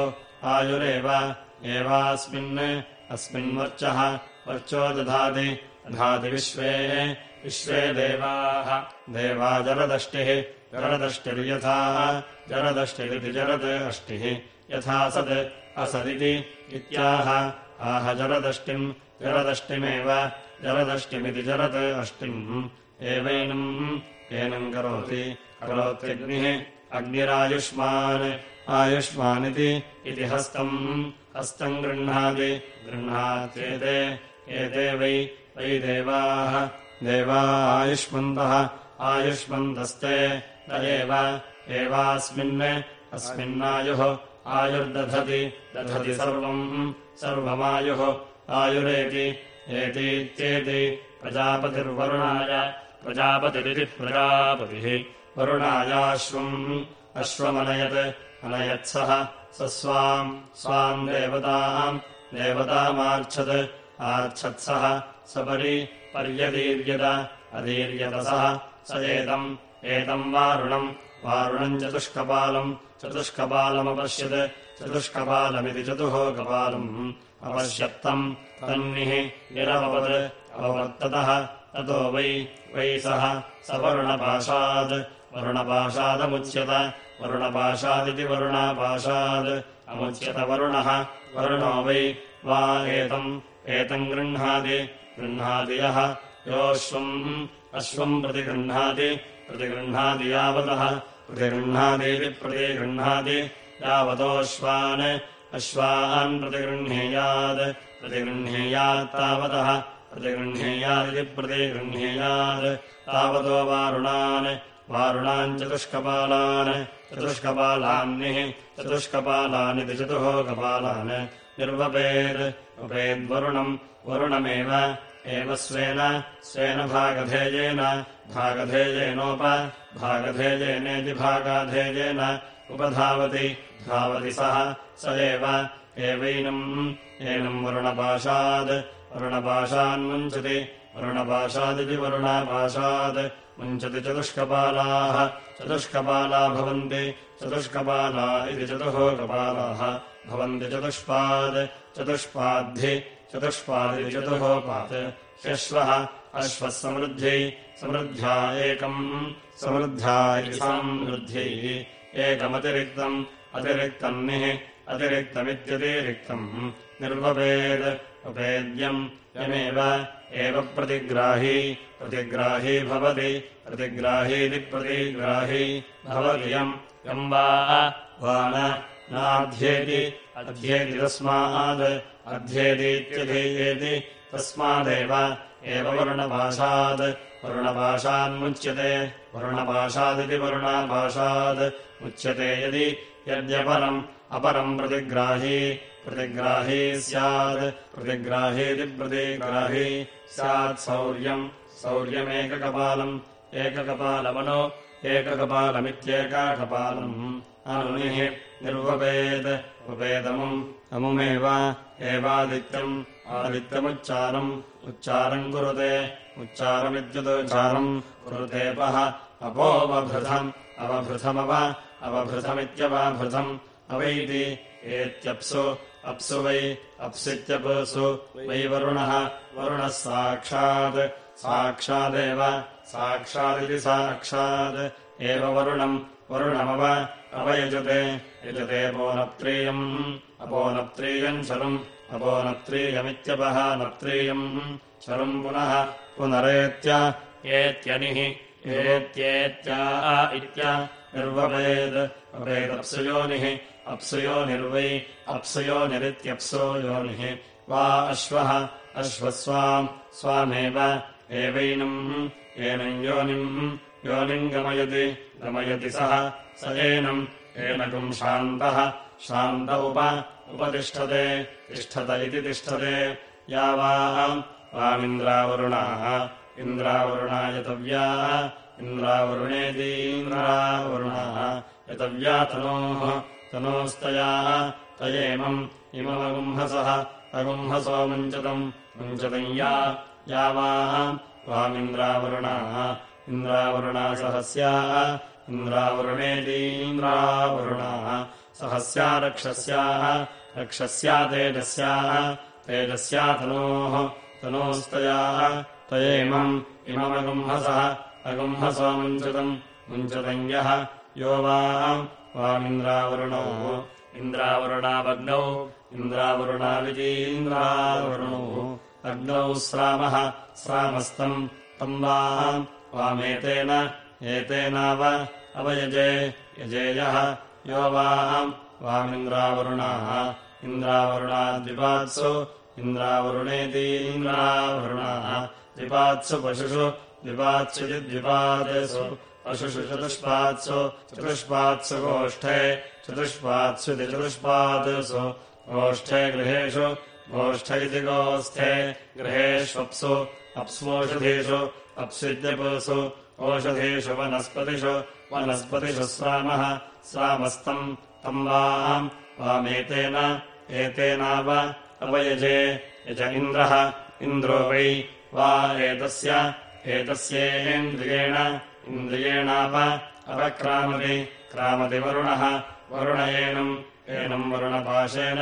आयुरेव एवास्मिन् अस्मिन्वर्चः वर्चो दधाति दधाति विश्वे विश्वे देवाः। देवा जरदष्टिः जरदष्टिर्यथा जरदष्टिरिति जरद् अष्टिः यथा सत् असदिति इत्याह। आह जरदष्टिम् जरदष्टिमेव जरदष्टिमिति जरत् अष्टिम् एवैनम् एनम् करोति करोत्यग्निः अग्निरायुष्मान्। आयुष्मानिति इति हस्तम्। हस्तम् गृह्णाति। गृह्णात्येते। एते वै वै देवाः। देवा आयुष्मन्तः आयुष्मन्तस्ते। त एव। एवास्मिन्। अस्मिन्नायुः आयुर्दधति। दधति सर्वम्। सर्वमायुः आयुरेति। एतीत्येति प्रजापतिर्वरुणाय। प्रजापतिरिति प्रजापतिः वरुणायाश्वम् अश्वमनयत् अनयत्सः स। स्वाम् स्वाम् देवताम् देवतामार्च्छत् आर्च्छत्सः स। परि पर्यदीर्यत अदीर्यतसः स। एतम् एतम् वारुणम्। वारुणम् चतुष्कपालम् चतुष्कपालमपश्यत् चतुष्कपालमिति चतुः कपालम् अपश्यत्तम्। तन्निः निरवपत् अववर्ततः ततो वै वै सः। स वरुणपाशात् वरुणपाशादमुच्यत वरुणपाशादिति वरुणापाशात् अमुच्यत वरुणः। वरुणो वै वा एतम्। एतम् गृह्णाति। गृह्णाति यः। योऽश्वम्। अश्वम् प्रतिगृह्णाति। प्रतिगृह्णाति यावतः। प्रतिगृह्णातीति प्रतिगृह्णाति। यावतोऽश्वान्। अश्वान् प्रतिगृह्णीयात्। प्रतिगृह्णीयात्तावतः प्रतिगृह्णीयादिति प्रतिगृह्णीयात्। तावतो वारुणान् वारुणान् चतुष्कपालान् चतुष्कपालान्निः चतुष्कपालानिति चतुः कपालान्। निर्वपेत् उपेद्वरुणम् वरुणमेव एव स्वेन स्वेन भागधेयेन भागधेयेनोप भागधेयेनेति भागाधेयेन उपधावति धावति सः स एव एवैनम् एनम् वरुणपाशात् वरुणपाशान्मुञ्चति वरुणपाशादिति वरुणापाशात् मुञ्चति चतुष्कपालाः चतुष्कपाला भवन्ति। चतुष्कपाला इति चतुः कपालाः भवन्ति चतुष्पाद्। चतुष्पाद्धि। चतुष्पादिति चतुःपात्। ह्यश्वः। अश्वः समृद्ध्यै एकम्। समृद्ध्या इति समृद्ध्यै एकमतिरिक्तम्। अतिरिक्तम् निः अतिरिक्तमित्यतिरिक्तम्। निर्वपेद्। उपेद्यम् यमेव एव प्रतिग्राही। प्रतिग्राही भवति। प्रतिग्राहीति प्रतिग्राही भवति यम्। वा नाध्येति। अध्येति तस्माद् अध्येतीत्यधीयेति तस्मादेव। एव वरुणभाषात् वरुणभाषान्मुच्यते वरुणभाषादिति वरुणाभाषात् मुच्यते यदि यद्यपरम्। अपरम् प्रतिग्राही प्रतिग्राही स्यात् प्रतिग्राहीति प्रतिग्राही स्यात् सौर्यम् सौर्यमेककपालम् एककपालमनो एककपालमित्येकाकपालम्। अनुनिः निर्वपेत् उपेदमुम् अमुमेव एवादित्यम् आदित्यमुच्चारम्। उच्चारम् कुरुते उच्चारमित्युदुच्चारम् कुरुतेपः अपोवभृथम् अवभृथमव अवभृथमित्यवाभृथम् अवैति एत्यप्सु अप्सु वै अप्सित्यप्सु वै वरुणः वरुणः साक्षात्। साक्षादेव साक्षादिति साक्षात्। एव वरुणम् वरुणमव अवयजते यजते। अपोनप्त्रीयम् शरुम् अपोनप्त्रीयमित्यपः नप्त्रीयम्। शरुम् पुनः पुनरेत्य एत्यनिः एत्येत्या इत्य। निर्वपेद् अपेदप्सुयोनिः अप्सुयोनिर्वै अप्सुयोनिरित्यप्सो योनिः। वा अश्वः अश्वस्वाम् स्वामेव। एवैनम् एनम् योनिम् योनिम् गमयति गमयति सः स एनम्। एनकम् शान्तः शान्त उप उपतिष्ठते तिष्ठत इति तिष्ठते। यावाम् वामिन्द्रावरुणाः इन्द्रावरुणा यतव्या इन्द्रावरुणेतीन्द्रावरुणाः यतव्या तनोः तनोस्तया तयेमम् इममगुम्हसः अगुम्हसो मुञ्चतम्। या यावाम् वामिन्द्रावरुणाः इन्द्रावरुणा सहस्याः इन्द्रावरुणेतीन्द्रावरुणाः सहस्या रक्षस्याः रक्षस्या तेजस्याः तेजस्या तनोः तनोस्तयाः। तयेमम् मुञ्चतम्। मुञ्चतम् यः यो वामिन्द्रावरुणौ इन्द्रावरुणावग्नौ इन्द्रावरुणाविजीन्द्रावरुणौ अग्नौ स्रामः स्रामस्तम् तम् वाम् वामेतेन एतेनाव अवयजे यजेयः यो वाम् वामिन्द्रावरुणाः। इन्द्रावरुणाद्विपात्सु इन्द्रावरुणेतीन्द्रावरुणाः द्विपात्सु पशुषु द्विपात्स्युति द्विपादेषु पशुषु चतुष्पात्सु चतुष्पात्सु गोष्ठे चतुष्पात्स्विति चतुष्पात्सु गोष्ठे गृहेषु गोष्ठ इति गोस्थे गृहेष्वप्सु अप्स्वोषधीषु अप्सिद्यपुसु ओषधीषु वनस्पतिषु वनस्पतिषु स्रामः स्रामस्तम् तम् वाम् वामेतेन एतेनाव अवयजे यज इन्द्रः इन्द्रो वै वा एतस्य एतस्येन्द्रियेण इन्द्रियेणाव अवक्रामति क्रामति वरुणः वरुण एनम् एनम् वरुणपाशेन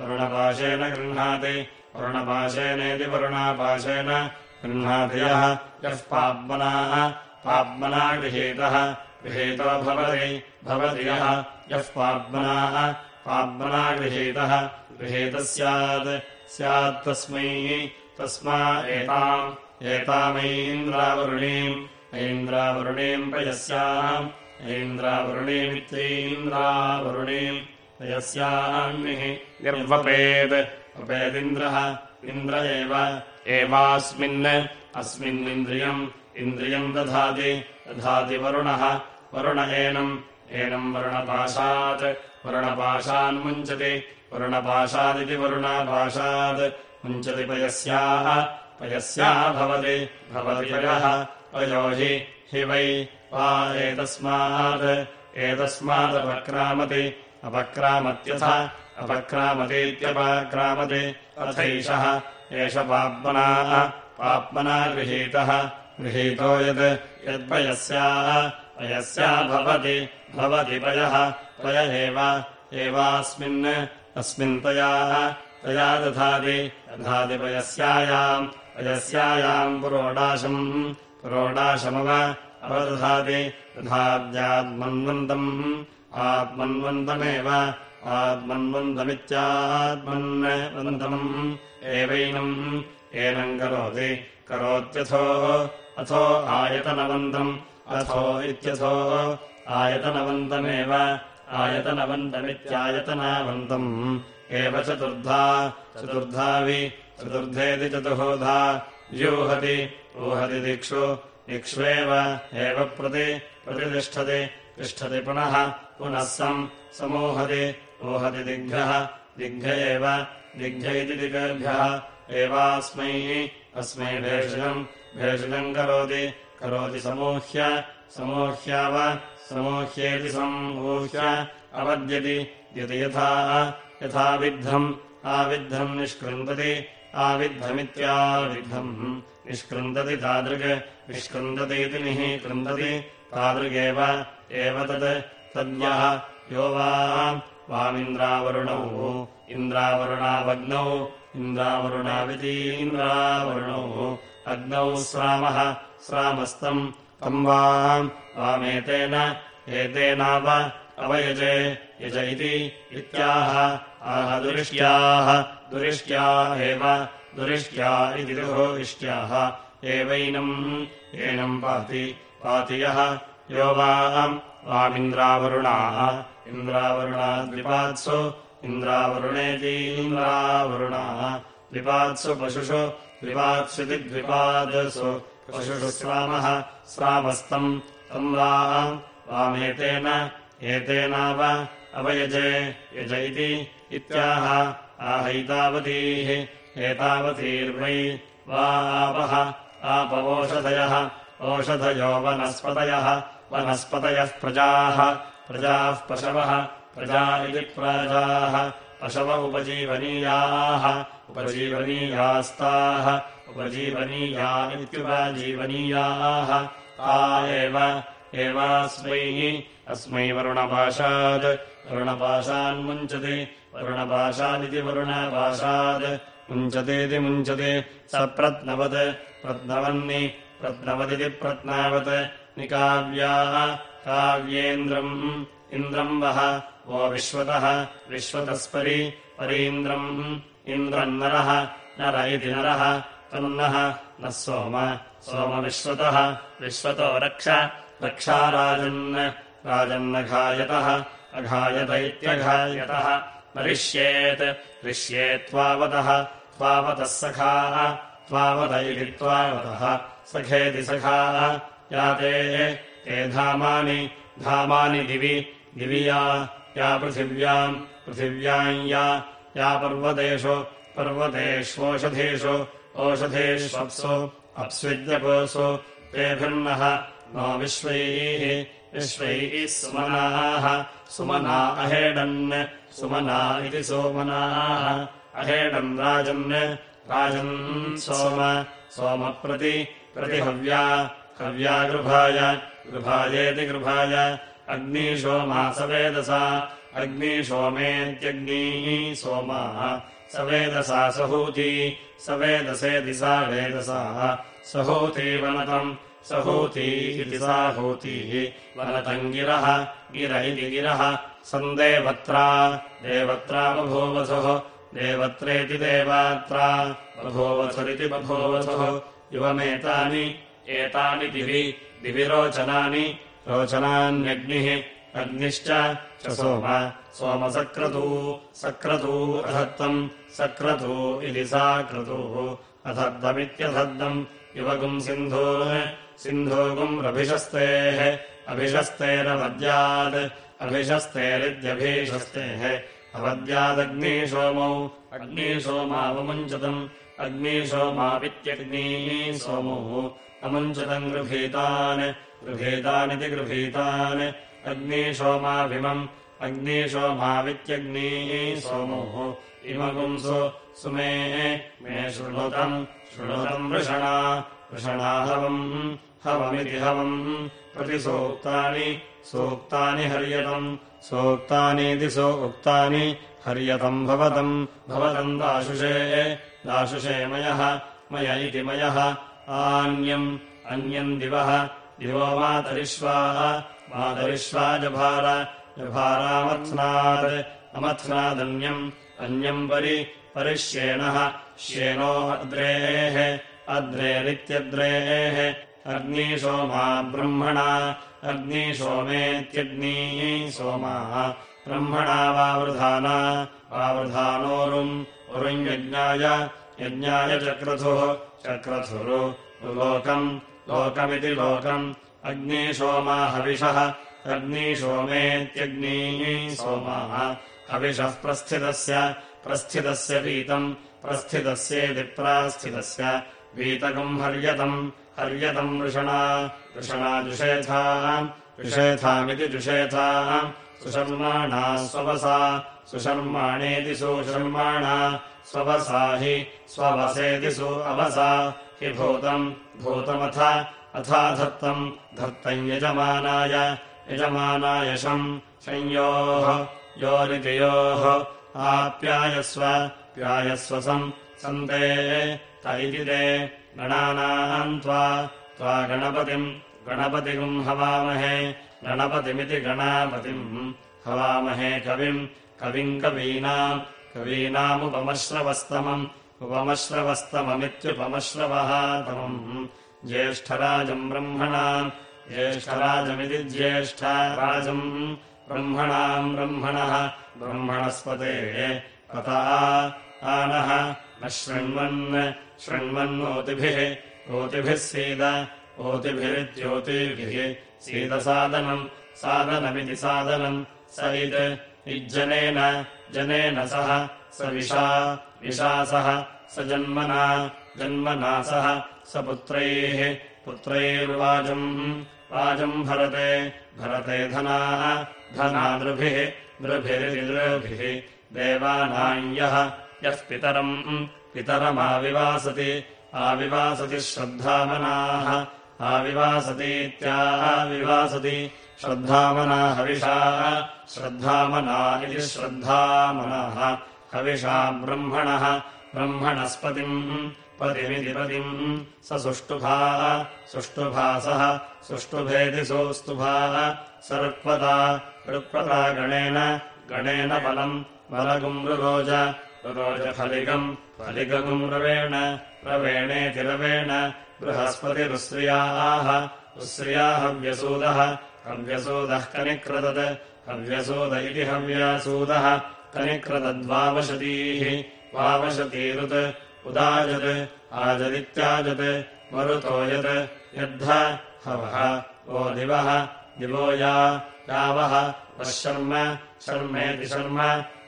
वरुणपाशेन गृह्णाति वरुणपाशेनेति वरुणापाशेन गृह्णाति यः यः पाप्मनाः पाप्मना गृहीतः गृहीतो भवति भवति यः यः पाप्मनाः पाप्मना गृहीतः गृहीतः स्यात् स्यात्तस्मै तस्मा एताम् एतामैन्द्रावरुणीम् ऐन्द्रावरुणीम् पयस्याम् ऐन्द्रावरुणीमित्यैन्द्रावरुणीम् पयस्यान्निः निर्वपेत् वपेदिन्द्रः इन्द्र एव। एवास्मिन्। अस्मिन्निन्द्रियम्। इन्द्रियम् दधाति। दधाति वरुणः। वरुण एनम्। एनम् वरुणपाशात्। वरुणपाशान्मुञ्चति वरुणपाशादिति वरुणापाशात्। मुञ्चति पयस्याः। पयस्या भवति। भवति पयः। पयो हि हि वै वा एतस्मात् एतस्मादपक्रामति अपक्रामत्यथ अपक्रामतीत्यपक्रामति अथैषः एष पाप्मनाः पाप्मना गृहीतः गृहीतो यत् यद्पयस्याः पयस्या भवति भवति पयः पय एव एवास्मिन् अस्मिन् तयाः तया दधाति दधाति पयस्यायाम् पयस्यायाम् पुरोडाशम् पुरोडाशमव अवदधाति दधाद्यात्मन्वन्तम्। आत्मन्वन्तमेव आत्मन्वन्तमित्यात्मन्वन्तम्। एवैनम् एनम् करोति। करोत्यथो अथो आयतनवन्तम्। अथो इत्यथो आयतनवन्तमेव आयतनवन्तमित्यायतनावन्तम्। एव चतुर्धा चतुर्धावि चतुर्धेति चतुर्धा व्यूहति ऊहति दिक्षु दिक्ष्वेव एव प्रति प्रतितिष्ठति तिष्ठति पुनः पुनः सम् समूहति ऊहति दिग्भ्यः दिग्भ्य एव दिग्भ्य इति दिग्भ्यः एवास्मै अस्मै भेषजम् भेषजम् करोति करोति समूह्य समूह्याव समूह्येति समूह्य अवद्यति यदि यथा यथा विद्धम् आविद्धम् निष्कृन्दति आविद्धमित्याविद्धम् निष्कृन्दति तादृग् निष्कृन्दतीति निः कृन्दति तादृगेव एव तत् तद्यः। यो वामिन्द्रावरुणौ इन्द्रावरुणावग्नौ इन्द्रावरुणावितीन्द्रावरुणौ। अग्नौ स्रामः स्रामस्तम् तम् वा वामेतेन एतेनाव अवयजे यज इति इत्याह। आह दुरिष्ट्याः दुरिष्ट्या एव दुरिष्ट्या इति दुरिष्ट्याः एवैनम् एनम् पाति पाति यः। यो वाम् वामिन्द्रावरुणाः इन्द्रावरुणाद्विपात्सु इन्द्रावरुणेतीन्द्रावरुणाः द्विपात्सु पशुषु द्विपात्स्विति द्विपादसु। पशुषु स्वामः स्वामस्तम् तम् वाम् वामेतेन एतेनाव अवयजे यज इति इत्याह। आहैतावतीः आपः आपवोषधयः ओषधयो वनस्पतयः। वनस्पतयः प्रजाः। प्रजाः पशवः। प्रजा इति प्राजाः। पशव उपजीवनीयाः। उपजीवनीयास्ताः। उपजीवनीया इत्युपजीवनीयाः ता एव। एवास्मै। अस्मै वरुणपाशात् वरुणपाशान्मुञ्चति वरुणपाशादिति वरुणपाशात् मुञ्चतीति मुञ्चति। स प्रत्नवत् प्रत्नवन्नि प्रत्नवदिति प्रत्नावत् निकाव्याः काव्येन्द्रम् इन्द्रम् वः वो विश्वतः विश्वतस्परि परीन्द्रम् इन्द्रम् नरः इति नरः तन्नः नः सोम सोमविश्वतः विश्वतो रक्ष रक्षाराजन् राजन्नघायतः अघायत इत्यघायतः मरिष्येत् रिष्येत्त्वावतः त्वावतः सखाः त्वावत इति त्वावतः सखेति सखाः। याते ते धामानि धामानि दिवि दिवि या या पृथिव्याम् पृथिव्याम् या या पर्वतेषु पर्वतेष्वोषधीषु ओषधीष्वप्सु अप्स्विद्यपोऽसु तेभिर्नः नो विश्वैः विश्वैः सुमनाः। सुमना अहेडन् सुमना इति सोमनाः। अहेडन् राजन् राजन् सोम सोमप्रति प्रतिहव्या हव्या गृभाय गृभायेति गृभाय अग्निशोमा सवेदसा अग्निशोमेत्यग्निः सोमाः सवेदसा सहूती सवेदसेति सा वेदसा सहूती वनतम् सहूती इति साहूतिः वनतम् गिरः गिर इति गिरः सन्देवत्रा देवत्रा बभूवसुः देवत्रेति देवात्रा बभूवसुरिति बभूवसुः। युवमेतानि एतानि दिवि दिविरोचनानि रोचनान्यग्निः अग्निश्च च सोम सोमसक्रतू सक्रतू अधत्तम् सक्रतू इति सा क्रतुः। अधर्दमित्यधर्दम् युवकुम् सिन्धून् सिन्धूकुम् रभिषस्तेः अभिषस्तेरवद्यात् अभिषस्तेरित्यभीषस्तेः अवद्यादग्निसोमौ अग्निसोमावमुञ्चतम् अग्निसोमावित्यग्निः सोमौ अमुञ्चतम् गृभीतान्। गृभीतानिति गृभीतान्। अग्निसोमाभिमम् अग्निसोमावित्यग्निः सोमोः इमगुंसु सुमे मे शृणुतम्। शृणुतम् वृषणा। वृषणाहवम् हवमिति हवम्। प्रतिसूक्तानि। सूक्तानि हर्यतम् सूक्तानीति सो उक्तानि हर्यतम् भवतम् भवतम् दाशुषे दाशुषे मयः मय इति मयः आन्यम् अन्यम् दिवः दिवो मातरिष्वाः मातरिष्वा जभार जभारामथ्नात् अमथ्नादन्यम् अन्यम् परि परिश्येणः श्येनो अद्रेः अद्रेरित्यद्रेः अग्निसोमा ब्रह्मणा अग्निसोमेत्यग्निः सोमाः। ब्रह्मणा वावृधाना वावृधानोरुम्। उरुम् यज्ञाय चक्रथुः चक्रथुरु लोकम् लोकमिति लोकम्। अग्निसोमा हविषः अग्निसोमेत्यग्निः सोमाः। हविषः प्रस्थितस्य प्रस्थितस्य पीतम् प्रस्थितस्येति प्रास्थितस्य वीतकम् हर्यतम् हर्यतम् वृषणा। वृषणा जुषेथाम् जुषेथामिति जुषेथाम् सुशर्माणा स्ववसा। सुशर्माणेति सुशर्माणा स्ववसा हि स्ववसेति सु अवसा। हि भूतम् भूतमथ अथा धत्तम्। धत्तम् यजमानाय। यजमानायशम् संयोः। योरितियोः आप्यायस्व। प्यायस्वसम् सन्ते। त इति ते गणानाम् त्वा त्वा गणपतिम् गणपतिम् हवामहे। गणपतिमिति गणापतिम् हवामहे कविम् कविम् कवीनाम् कवीनामुपमश्रवस्तमम् उपमश्रवस्तममित्युपमश्रवः तमम्। ज्येष्ठराजम् ब्रह्मणाम् ज्येष्ठराजमिति ज्येष्ठराजम् ब्रह्मणाम् ब्रह्मणः ब्रह्मणस्पते। पता आनः न शृण्वन् शृण्वन्नोतिभिः ओतिभिः सीद ओतिभिरित्योतिभिः। सीदसादनम् सादनमिति सादनम् स इत् इज्जनेन जनेन सह स विशा विशासः स जन्मना जन्मना सह स पुत्रैः पुत्रैर्वाजम् वाजम् भरते भरते धना धनादृभिः दृभिरिदृभिः देवानाम् यः पितरम् पितरमाविवासति आविवासति श्रद्धामनाः आविवासतीत्याविवासति श्रद्धामना हविषा श्रद्धामना इति श्रद्धामनः। हविषा ब्रह्मणः ब्रह्मणस्पतिम् पतिमिति पतिम् स सुष्टुभा सुष्टुभासः सुष्टुभेति सोऽस्तुभाः स ऋक्वता ऋक्वता गणेन गणेन फलम् बलगुम् रुरोज रुरोजफलिगम् फलिगगुम् रवेण रवेण बृहस्पतिरुश्रियाः उश्रिया हव्यसूदः हव्यसूदः कनिक्रदत् हव्यसूद इति हव्यासूदः कनिक्रदद्वावशतीः। वावशतीरुत् उदाजत् आजदित्याजत् मरुतो यत् यद्ध हवः वो दिवः दिवो या यावः वः शर्म शर्मेति शर्म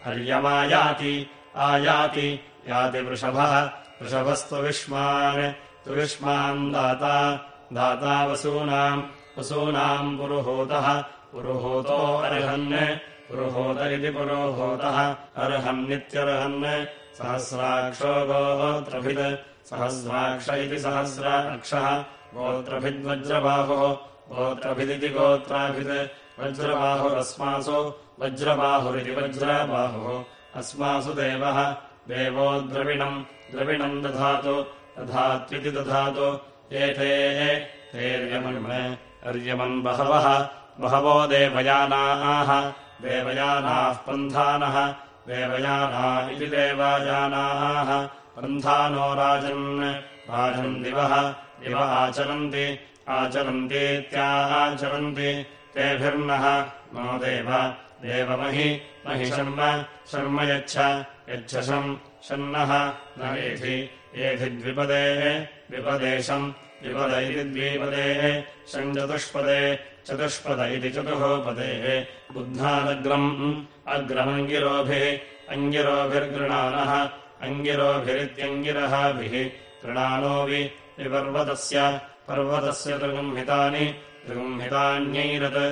हर्यमायाति आयाति याति वृषभः। वृषभस्त्वविष्मान् तुविष्मान् दाता। दाता वसूनाम्। वसूनाम् पुरुहूतः। पुरुहूतो अर्हन्। पुरुहूत। इति पुरोहूतः अर्हन्नित्यर्हन् सहस्राक्षो गोत्रभित् सहस्राक्ष इति सहस्राक्षः। गोत्रभिद्वज्रबाहुः। गोत्रभिदिति गोत्राभित् वज्रबाहुरस्मासु वज्रबाहुरिति वज्रबाहुः अस्मासु देवः देवो द्रविणम्। द्रविणम् दधातु। दधात्विति दधातु। एते तेर्यमन् अर्यमन् बहवः। बहवो देवयानाः। देवयानाः पन्थानः। देवयाना इति देवायानाः। पन्थानो राजन्। राजन् दिवः। दिव आचरन्ति। आचरन्तीत्याचरन्ति तेभिर्नः। नो देव। देवमहि महि शर्म शर्म यच्छ यच्छशम् शन्नः न एधि एधिद्विपदेः विपदेशम् विपद इति द्विपदेः शम् चतुष्पदे इति चतुःपदेः बुद्धादग्रम् अग्रमङ्गिरोभिः अङ्गिरोभिर्गृणानः अङ्गिरोभिरित्यङ्गिरहाभिः गृणानो विपर्वतस्य पर्वतस्य त्रिगुम्हितानि त्रिगुम्हितान्यैरत्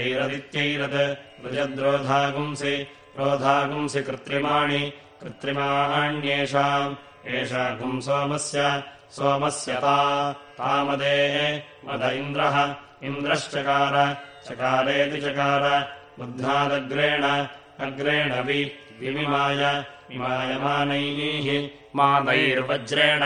ऐरदित्यैरत् रुजद्रोधागुंसि रोधागुंसि कृत्रिमाणि कृत्रिमाण्येषाम्। एषा गुम् सोमस्य ता तामदेः मद इन्द्रः इन्द्रश्चकार चकारेति चकार बुद्धादग्रेण अग्रेण विमिमाय इमायमानैः मादैर्वज्रेण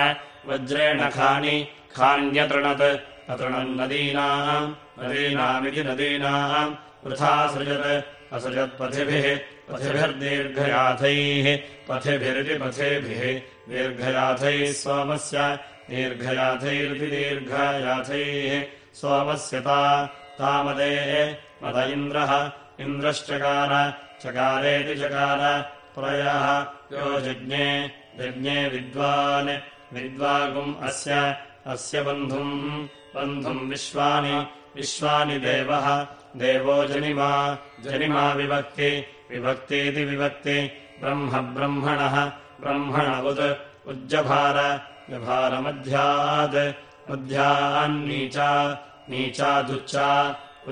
वज्रेण खानि खान्यतृणत् अतृणन्नदीनाम् नदीनामिति नदीनाम् वृथा सृजत् असृजत्पथिभिः पथिभिर्दीर्घयाथैः पथिभिरिति पथेभिः दीर्घयाथैः सोमस्य दीर्घयाथैरिति दीर्घयाथैः सोमस्य ता तामदेः मद इन्द्रः इन्द्रश्चकार चकारेति चकार प्रयः यो जज्ञे यज्ञे विद्वान् विद्वागुम् अस्य अस्य बन्धुम् बन्धुम् विश्वानि विश्वानि देवः देवो जनिमा जनिमा विभक्ति विभक्तीति विभक्ति ब्रह्म ब्रह्मणः ब्रह्मण उत् उज्जभार जभारमध्यात् मध्यान्नीचा नीचादुच्चा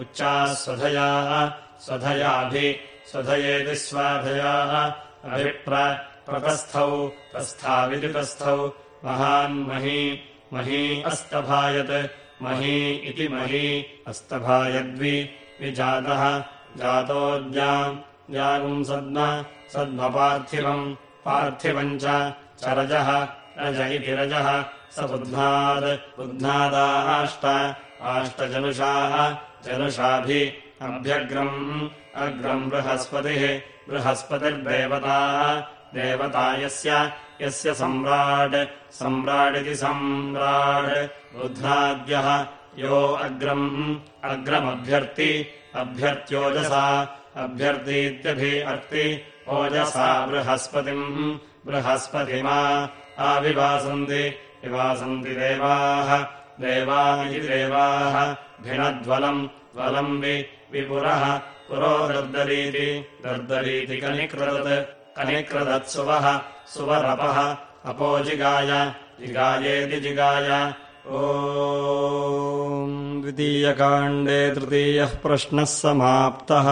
उच्चाः स्वधयाः स्वधयाभि स्वधयेति स्वाधयाः अभिप्रतस्थौ तस्थाविति तस्थौ महान्मही मही अस्तभायत् मही इति मही अस्तभायद्वि विजातः। जातोऽद्याम् जागुम् सद्म सद्मपार्थिवम् पार्थिवम् च रजः रज इति रजः। स बुध्नाद् बुध्नादाष्ट आष्टजनुषाः जनुषाभि अभ्यग्रम् अग्रम् बृहस्पतिः बृहस्पतिर्देवता देवता यस्य यस्य सम्राट् सम्राडिति सम्राट् बुध्नाद्यः यो अग्रम् अग्रमभ्यर्ति अभ्यर्त्योजसा अभ्यर्तीत्यभि अर्ति ओजसा बृहस्पतिम् बृहस्पतिमा आविवासन्ति विवासन्ति देवाः देवा इति देवाः भिनद्वलम् द्वलम् विपुरः पुरो दर्दरीति दर्दरीति कनिक्रदत् कनिक्रदत्सुवः सुवरपः अपोजिगाय जिगायेति जिगाय ओ द्वितीयकाण्डे तृतीयः प्रश्नः समाप्तः